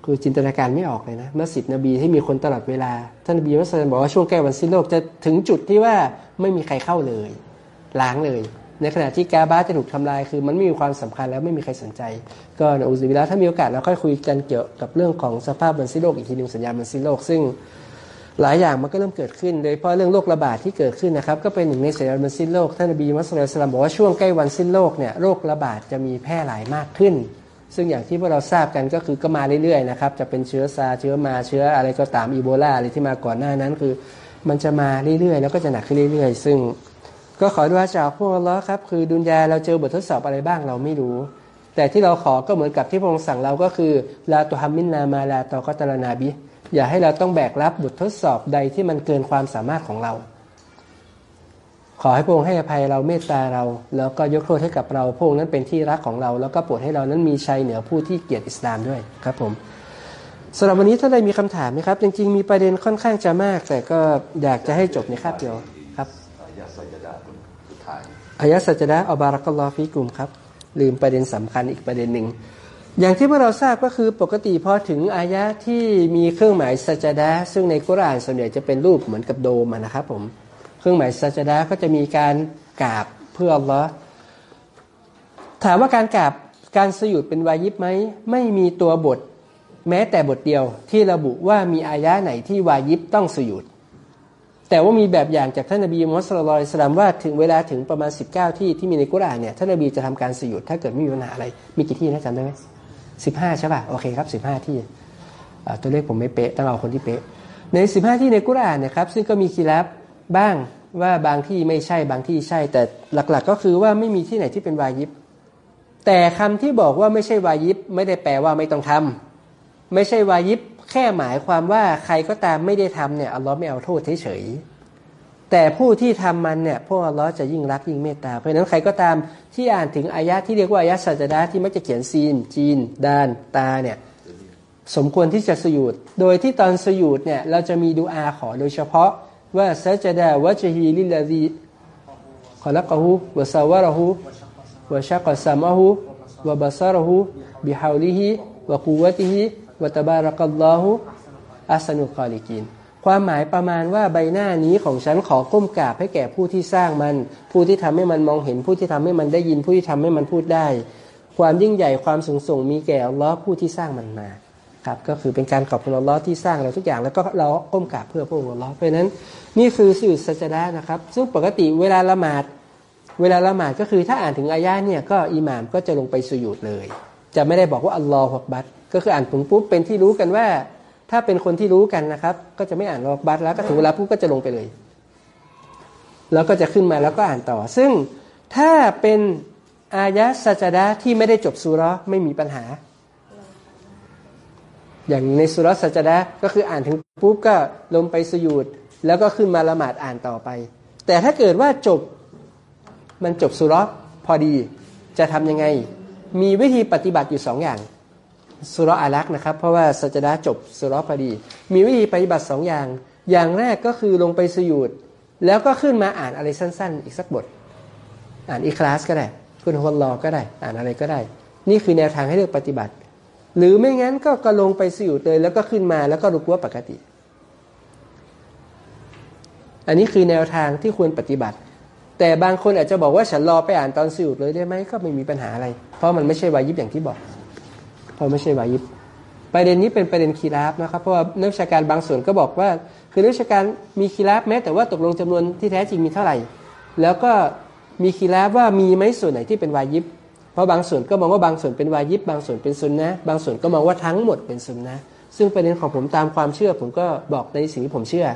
คือจินตนาการไม่ออกเลยนะมัสยิดนบีที่มีคนตลอดเวลาท่านนบีมัสลิมบอกว่าช่วงใกล้วันสิ้นโลกจะถึงจุดที่ว่าไม่มีใครเข้าเลย ล้างเลย ในขณะที่กาบาจะถูกทำลายคือมันไม่มีความสำคัญแล้วไม่มีใครสนใจ ก็นะอุซิบิลาถ้ามีโอกาสเราค่อยคุยกันเกี่ยวกับเรื่องของสภาพวันสิ้นโลกอีกทีหนึ่งสัญญาณวันสิ้นโลกซึ่งหลายอย่างมันก็เริ่มเกิดขึ้น โดยเฉพาะเรื่องโรคระบาดที่เกิดขึ้นนะครับ ก็เป็นหนึ่งในสัญญาณวันสิ้นโลก ท่านนบีมุสลิมสลัมบอกว่าช่วงใกล้วันสิ้นโลกเนี่ยโรคระบาดจะมีแพร่หลายมากขึ้น ซึ่งอย่างที่พวกเราทราบกันก็คือก็มาเรื่อยๆนะครับ จะเป็นเชื้อซาเชื้อมาเชื้ออะไรก็ตามอีโบลาอะไรที่มาก่อนหน้านั้นคือ มันจะมาเรื่อยๆ แล้วก็จะหนักขึ้นเรื่อย ๆ ซึ่ง ก็ขอดูอาจากพวกเราครับคือดุนยาเราเจอบททดสอบอะไรบ้างเราไม่รู้ แต่ที่เราขอก็เหมือนกับที่พระองค์สั่งเราก็คือลาตุฮัมมินนามาลาตอกอตลนาบิอย่าให้เราต้องแบกรับบททดสอบใดที่มันเกินความสามารถของเรา ขอให้พระองค์ให้อภัยเราเมตตาเรา แล้วก็ยกโทษให้กับเราพระองค์นั้นเป็นที่รักของเรา แล้วก็โปรดให้เรานั้นมีชัยเหนือผู้ที่เกลียดอิสลามด้วยครับผมสำหรับวันนี้ถ้าใดมีคำถามไหมครับ จริงๆมีประเด็นค่อนข้างจะมาก แต่ก็อยากจะให้จบในคาบเดียวครับ อายะสัจดาคนสุดท้าย อายะสัจดะอัลบารักัลอฟิกุมครับ ลืมประเด็นสำคัญอีกประเด็นหนึ่ง อย่างที่พวกเราทราบก็คือปกติพอถึงอายะที่มีเครื่องหมายสัจดะซึ่งในกุรานส่วนใหญ่จะเป็นรูปเหมือนกับโดมนะครับผม เครื่องหมายสัจดะก็จะมีการกราบเพื่ออัลลอฮ์ถามว่าการกราบการสยุดเป็นวายิบไหมไม่มีตัวบท แม้แต่บทเดียวที่ระบุว่ามีอายะไหนที่วายิบต้องสยุด แต่ว่ามีแบบอย่างจากท่านนบีมุฮัมมัดสุลลัลัยสลลัมว่าถึงเวลาถึงประมาณ 19 ที่ที่มีในกุรอานเนี่ยท่านนบีจะทำการสยุดถ้าเกิดไม่มีปัญหาอะไร มีกี่ที่นะจำได้ไหมสิบห้าใช่ป่ะโอเคครับสิบห้าที่ตัวเลขผมไม่เป๊ะต้องเอาคนที่เป๊ะในสิบห้าที่ในกุรอานนะครับซึ่งก็มีคีรับบ้างว่าบางที่ไม่ใช่บางที่ใช่ แต่หลักๆ ก็คือว่าไม่มีที่ไหนที่เป็นวายิบ แต่คำที่บอกว่าไม่ใช่วายิบ ไม่ได้แปลว่าไม่ต้องทำไม่ใช่วายิบ แค่หมายความว่าใครก็ตามไม่ได้ทำเนี่ยอัลลอฮ์ไม่เอาโทษเฉยๆแต่ผู้ที่ทำมันเนี่ยพวกอัลลอฮ์จะยิ่งรักยิ่งเมตตา เพราะฉะนั้นใครก็ตามที่อ่านถึงอายะที่เรียกว่าอายะสัจดาที่มักจะเขียนซีน จีนดาน ตาเนี่ยสมควรที่จะสยุดโดยที่ตอนสยุดเนี่ยเราจะมีดูอาขอโดยเฉพาะว่าสัจดาวะจฮีลิลาซีขอลักะฮูวะซาวะระฮูวะชักซัมะฮูวะบาซาระฮูบิฮาวลิฮิวะกุวะติฮิ วตบารักัลลอฮุอัสนุกอลิกิน ความหมายประมาณว่าใบหน้านี้ของฉันขอก้มกราบให้แก่ผู้ที่สร้างมัน ผู้ที่ทำให้มันมองเห็นผู้ที่ทำให้มันได้ยินผู้ที่ทำให้มันพูดได้ ความยิ่งใหญ่ความสูงส่งมีแก่อัลลอฮ์ผู้ที่สร้างมันมาครับก็คือเป็นการขอบคุณอัลลอฮ์ที่สร้างเราทุกอย่างแล้วก็เราก้มกราบเพื่อพระองค์อัลลอฮ์เพราะนั้นนี่คือสุดสัจดะนะครับ ซึ่งปกติเวลาละหมาดเวลาละหมาดก็คือถ้าอ่านถึงอายะเนี่ยก็อิหม่ามก็จะลงไปสุญูดเลย จะไม่ได้บอกว่าอัลลอฮฺฮกบัต ก็คืออ่านถึงปุ๊บเป็นที่รู้กันว่า ถ้าเป็นคนที่รู้กันนะครับ ก็จะไม่อ่านอัลอกบัตแล้วก็ถึงเวลาปุ๊บก็จะลงไปเลย แล้วก็จะขึ้นมาแล้วก็อ่านต่อ ซึ่งถ้าเป็นอายะสัจดะที่ไม่ได้จบสุราะไม่มีปัญหา อย่างในสุรสัจดะก็คืออ่านถึงปุ๊บก็ลงไปสยุดแล้วก็ขึ้นมาละหมาดอ่านต่อไป แต่ถ้าเกิดว่าจบมันจบสุราะพอดีจะทำยังไง มีวิธีปฏิบัติอยู่สองอย่าง สุราะห์อาลักษ์นะครับ เพราะว่าสัจดะจบสุรพอดี มีวิธีปฏิบัติสองอย่าง อย่างแรกก็คือลงไปสยุดแล้วก็ขึ้นมาอ่านอะไรสั้น ๆ อีกสักบท อ่านอีคลาสก็ได้คุณฮวลลอก็ได้ อ่านอะไรก็ได้ นี่คือแนวทางให้เลือกปฏิบัติ หรือไม่งั้นก็ก็ลงไปสยุดเลย แล้วก็ขึ้นมาแล้วก็รุกว่าปกติ อันนี้คือแนวทางที่ควรปฏิบัติ แต่บางคนอาจจะบอกว่าฉันรอไปอ่านตอนสยุดเลยได้ไหมก็ไม่มีปัญหาอะไร เพราะมันไม่ใช่วายิบอย่างที่บอก เพราะไม่ใช่วายิบประเด็นนี้เป็นประเด็นคีราฟนะครับเพราะว่านักวิชาการบางส่วนก็บอกว่า คือนักวิชาการมีคีราฟแม้แต่ว่าตกลงจำนวนที่แท้จริงมีเท่าไหร่ แล้วก็มีคีราฟว่ามีไหมส่วนไหนที่เป็นวายิบเพราะบางส่วนก็มองว่าบางส่วนเป็นวายิบบางส่วนเป็นซุนนะบางส่วนก็มองว่าทั้งหมดเป็นซุนนะซึ่งประเด็นของผมตามความเชื่อผมก็บอกในสิ่งที่ผมเชื่อ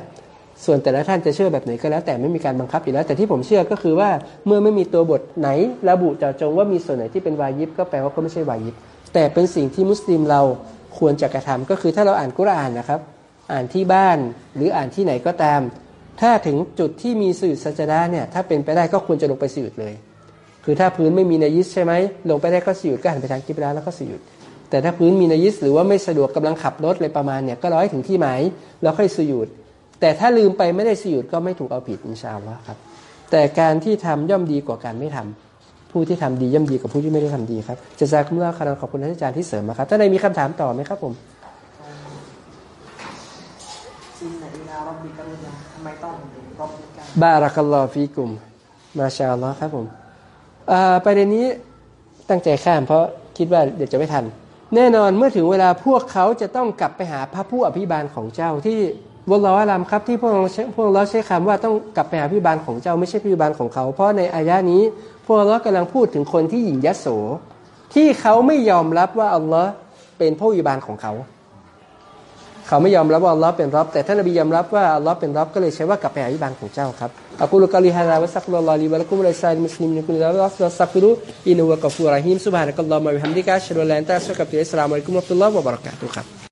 ส่วนแต่ละท่านจะเชื่อแบบไหนก็แล้วแต่ไม่มีการบังคับอยู่แล้ว แต่ที่ผมเชื่อก็คือว่าเมื่อไม่มีตัวบทไหนระบุเจาะจงว่ามีส่วนไหนที่เป็นวายิบก็แปลว่าก็ไม่ใช่วายิบ แต่เป็นสิ่งที่มุสลิมเราควรจะกระทำก็คือถ้าเราอ่านกุรอานนะครับ อ่านที่บ้านหรืออ่านที่ไหนก็ตาม ถ้าถึงจุดที่มีสื่อสัจดาเนี่ยถ้าเป็นไปได้ก็ควรจะลงไปสื่อเลย คือถ้าพื้นไม่มีนายิสใช่ไหมลงไปได้ก็สยุดก็หันไปทางกิบลาแล้วก็สยุดแต่ถ้าพื้นมีนายิสหรือว่าไม่สะดวกกำลังขับรถเลยประมาณเนี่ยก็รอให้ถึงที่หมายแล้วค่อยสยุดแต่ถ้าลืมไปไม่ได้สยุดก็ไม่ถูกเอาผิดอินชาอัลลอฮ์ครับ แต่การที่ทำย่อมดีกว่าการไม่ทำ ผู้ที่ทำดีย่อมดีกว่าผู้ที่ไม่ได้ทำดีครับจะจากคุมลาคารันขอบคุณท่านอาจารย์ที่เสริมมาครับท่านใดมีคำถามต่อไหมครับผมซินอินารับบิกรุณาทำไมต้องรับบิกาบารักัลลอฮ์ฟีกุม มาชาอัลลอฮ์ครับผมอ่าประเด็นนี้ตั้งใจข้ามเพราะคิดว่าเดี๋ยวจะไม่ทัน แน่นอนเมื่อถึงเวลาพวกเขาจะต้องกลับไปหาพระผู้อภิบาลของเจ้าที่วลลอฮ์อลามครับที่พวกเราใช้พวกเราใช้คำว่าต้องกลับไปหาพิบาลของเจ้าไม่ใช่พิบาลของเขา เพราะในอายะนี้ พวกเรากำลังพูดถึงคนที่หยิ่งยโส ที่เขาไม่ยอมรับว่าอัลลอฮ์เป็นผู้อิบาลของเขา เขาไม่ยอมรับว่าอัลลอฮ์เป็นรับ แต่ท่านนบียอมรับว่าอัลลอฮ์เป็นรับก็เลยใช้ว่ากลับไปหาอิบานของเจ้าครับأقول قولي هذا وأستغفر الله لي ولكم ولسائر المسلمين من كل ذنب فاستغفروه إنه هو الغفور الرحيم سبحانك اللهم وبحمدك أشهد أن لا إله إلا الله وأشهد أن محمدا رسول الله وبركاته ครับ